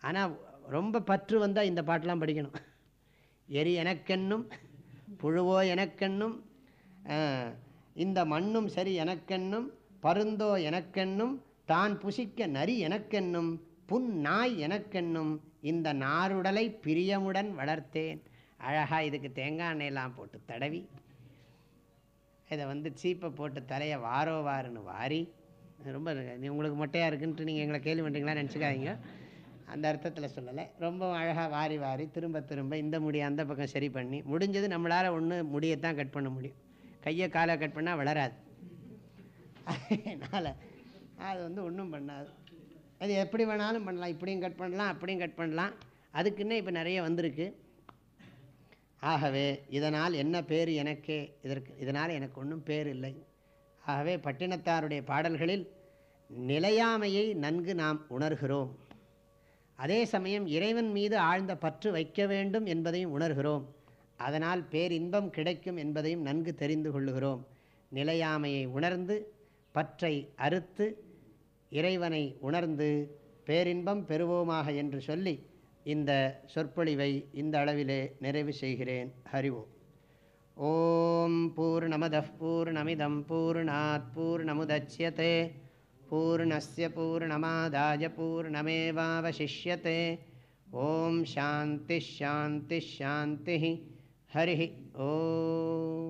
[SPEAKER 1] ஆனால் ரொம்ப பற்று வந்தால் இந்த பாட்டெலாம் படிக்கணும் எரி எனக்கென்னும் புழுவோ எனக்கென்னும் இந்த மண்ணும் சரி எனக்கென்னும் பருந்தோ எனக்கென்னும் தான் புசிக்க நரி எனக்கென்னும் புன் நாய் எனக்கென்னும் இந்த நாருடலை பிரியமுடன் வளர்த்தேன் அழகாக இதுக்கு தேங்காய் எண்ணெயெல்லாம் போட்டு தடவி இதை வந்து சீப்பை போட்டு தலையை வாரோ வாருன்னு வாரி ரொம்ப உங்களுக்கு மொட்டையாக இருக்குன்ட்டு நீங்கள் எங்களை கேள்வி பண்ணுறீங்களா நினச்சிக்காதீங்க அந்த அர்த்தத்தில் சொல்லலை ரொம்ப அழகாக வாரி வாரி திரும்ப திரும்ப இந்த முடியை அந்த பக்கம் சரி பண்ணி முடிஞ்சது நம்மளால் ஒன்று முடியத்தான் கட் பண்ண முடியும் கையை காலை கட் பண்ணால் வளராது அதனால் அது வந்து ஒன்றும் பண்ணாது அது எப்படி வேணாலும் பண்ணலாம் இப்படியும் கட் பண்ணலாம் அப்படியும் கட் பண்ணலாம் அதுக்குன்னே இப்போ நிறைய வந்திருக்கு ஆகவே இதனால் என்ன பேர் எனக்கே இதற்கு இதனால் எனக்கு ஒன்றும் பேர் இல்லை ஆகவே பட்டினத்தாருடைய பாடல்களில் நிலையாமையை நன்கு நாம் உணர்கிறோம் அதே சமயம் இறைவன் மீது ஆழ்ந்த பற்று வைக்க வேண்டும் என்பதையும் உணர்கிறோம் அதனால் பேரின்பம் கிடைக்கும் என்பதையும் நன்கு தெரிந்து கொள்ளுகிறோம் நிலையாமையை உணர்ந்து பற்றை அறுத்து இறைவனை உணர்ந்து பேரின்பம் பெறுவோமாக என்று சொல்லி இந்த சொற்பொழிவை இந்த அளவிலே நிறைவு செய்கிறேன் ஹரிவோம் ஓம் பூர்ணமத பூர்ணமிதம் பூர்ணாத் பூர்ணமுதட்சியதே பூர்ணஸ்ய பூர்ணமாதாய பூர்ணமேவாவசிஷ்யத்தை ஓம் சாந்தி हरिः ओ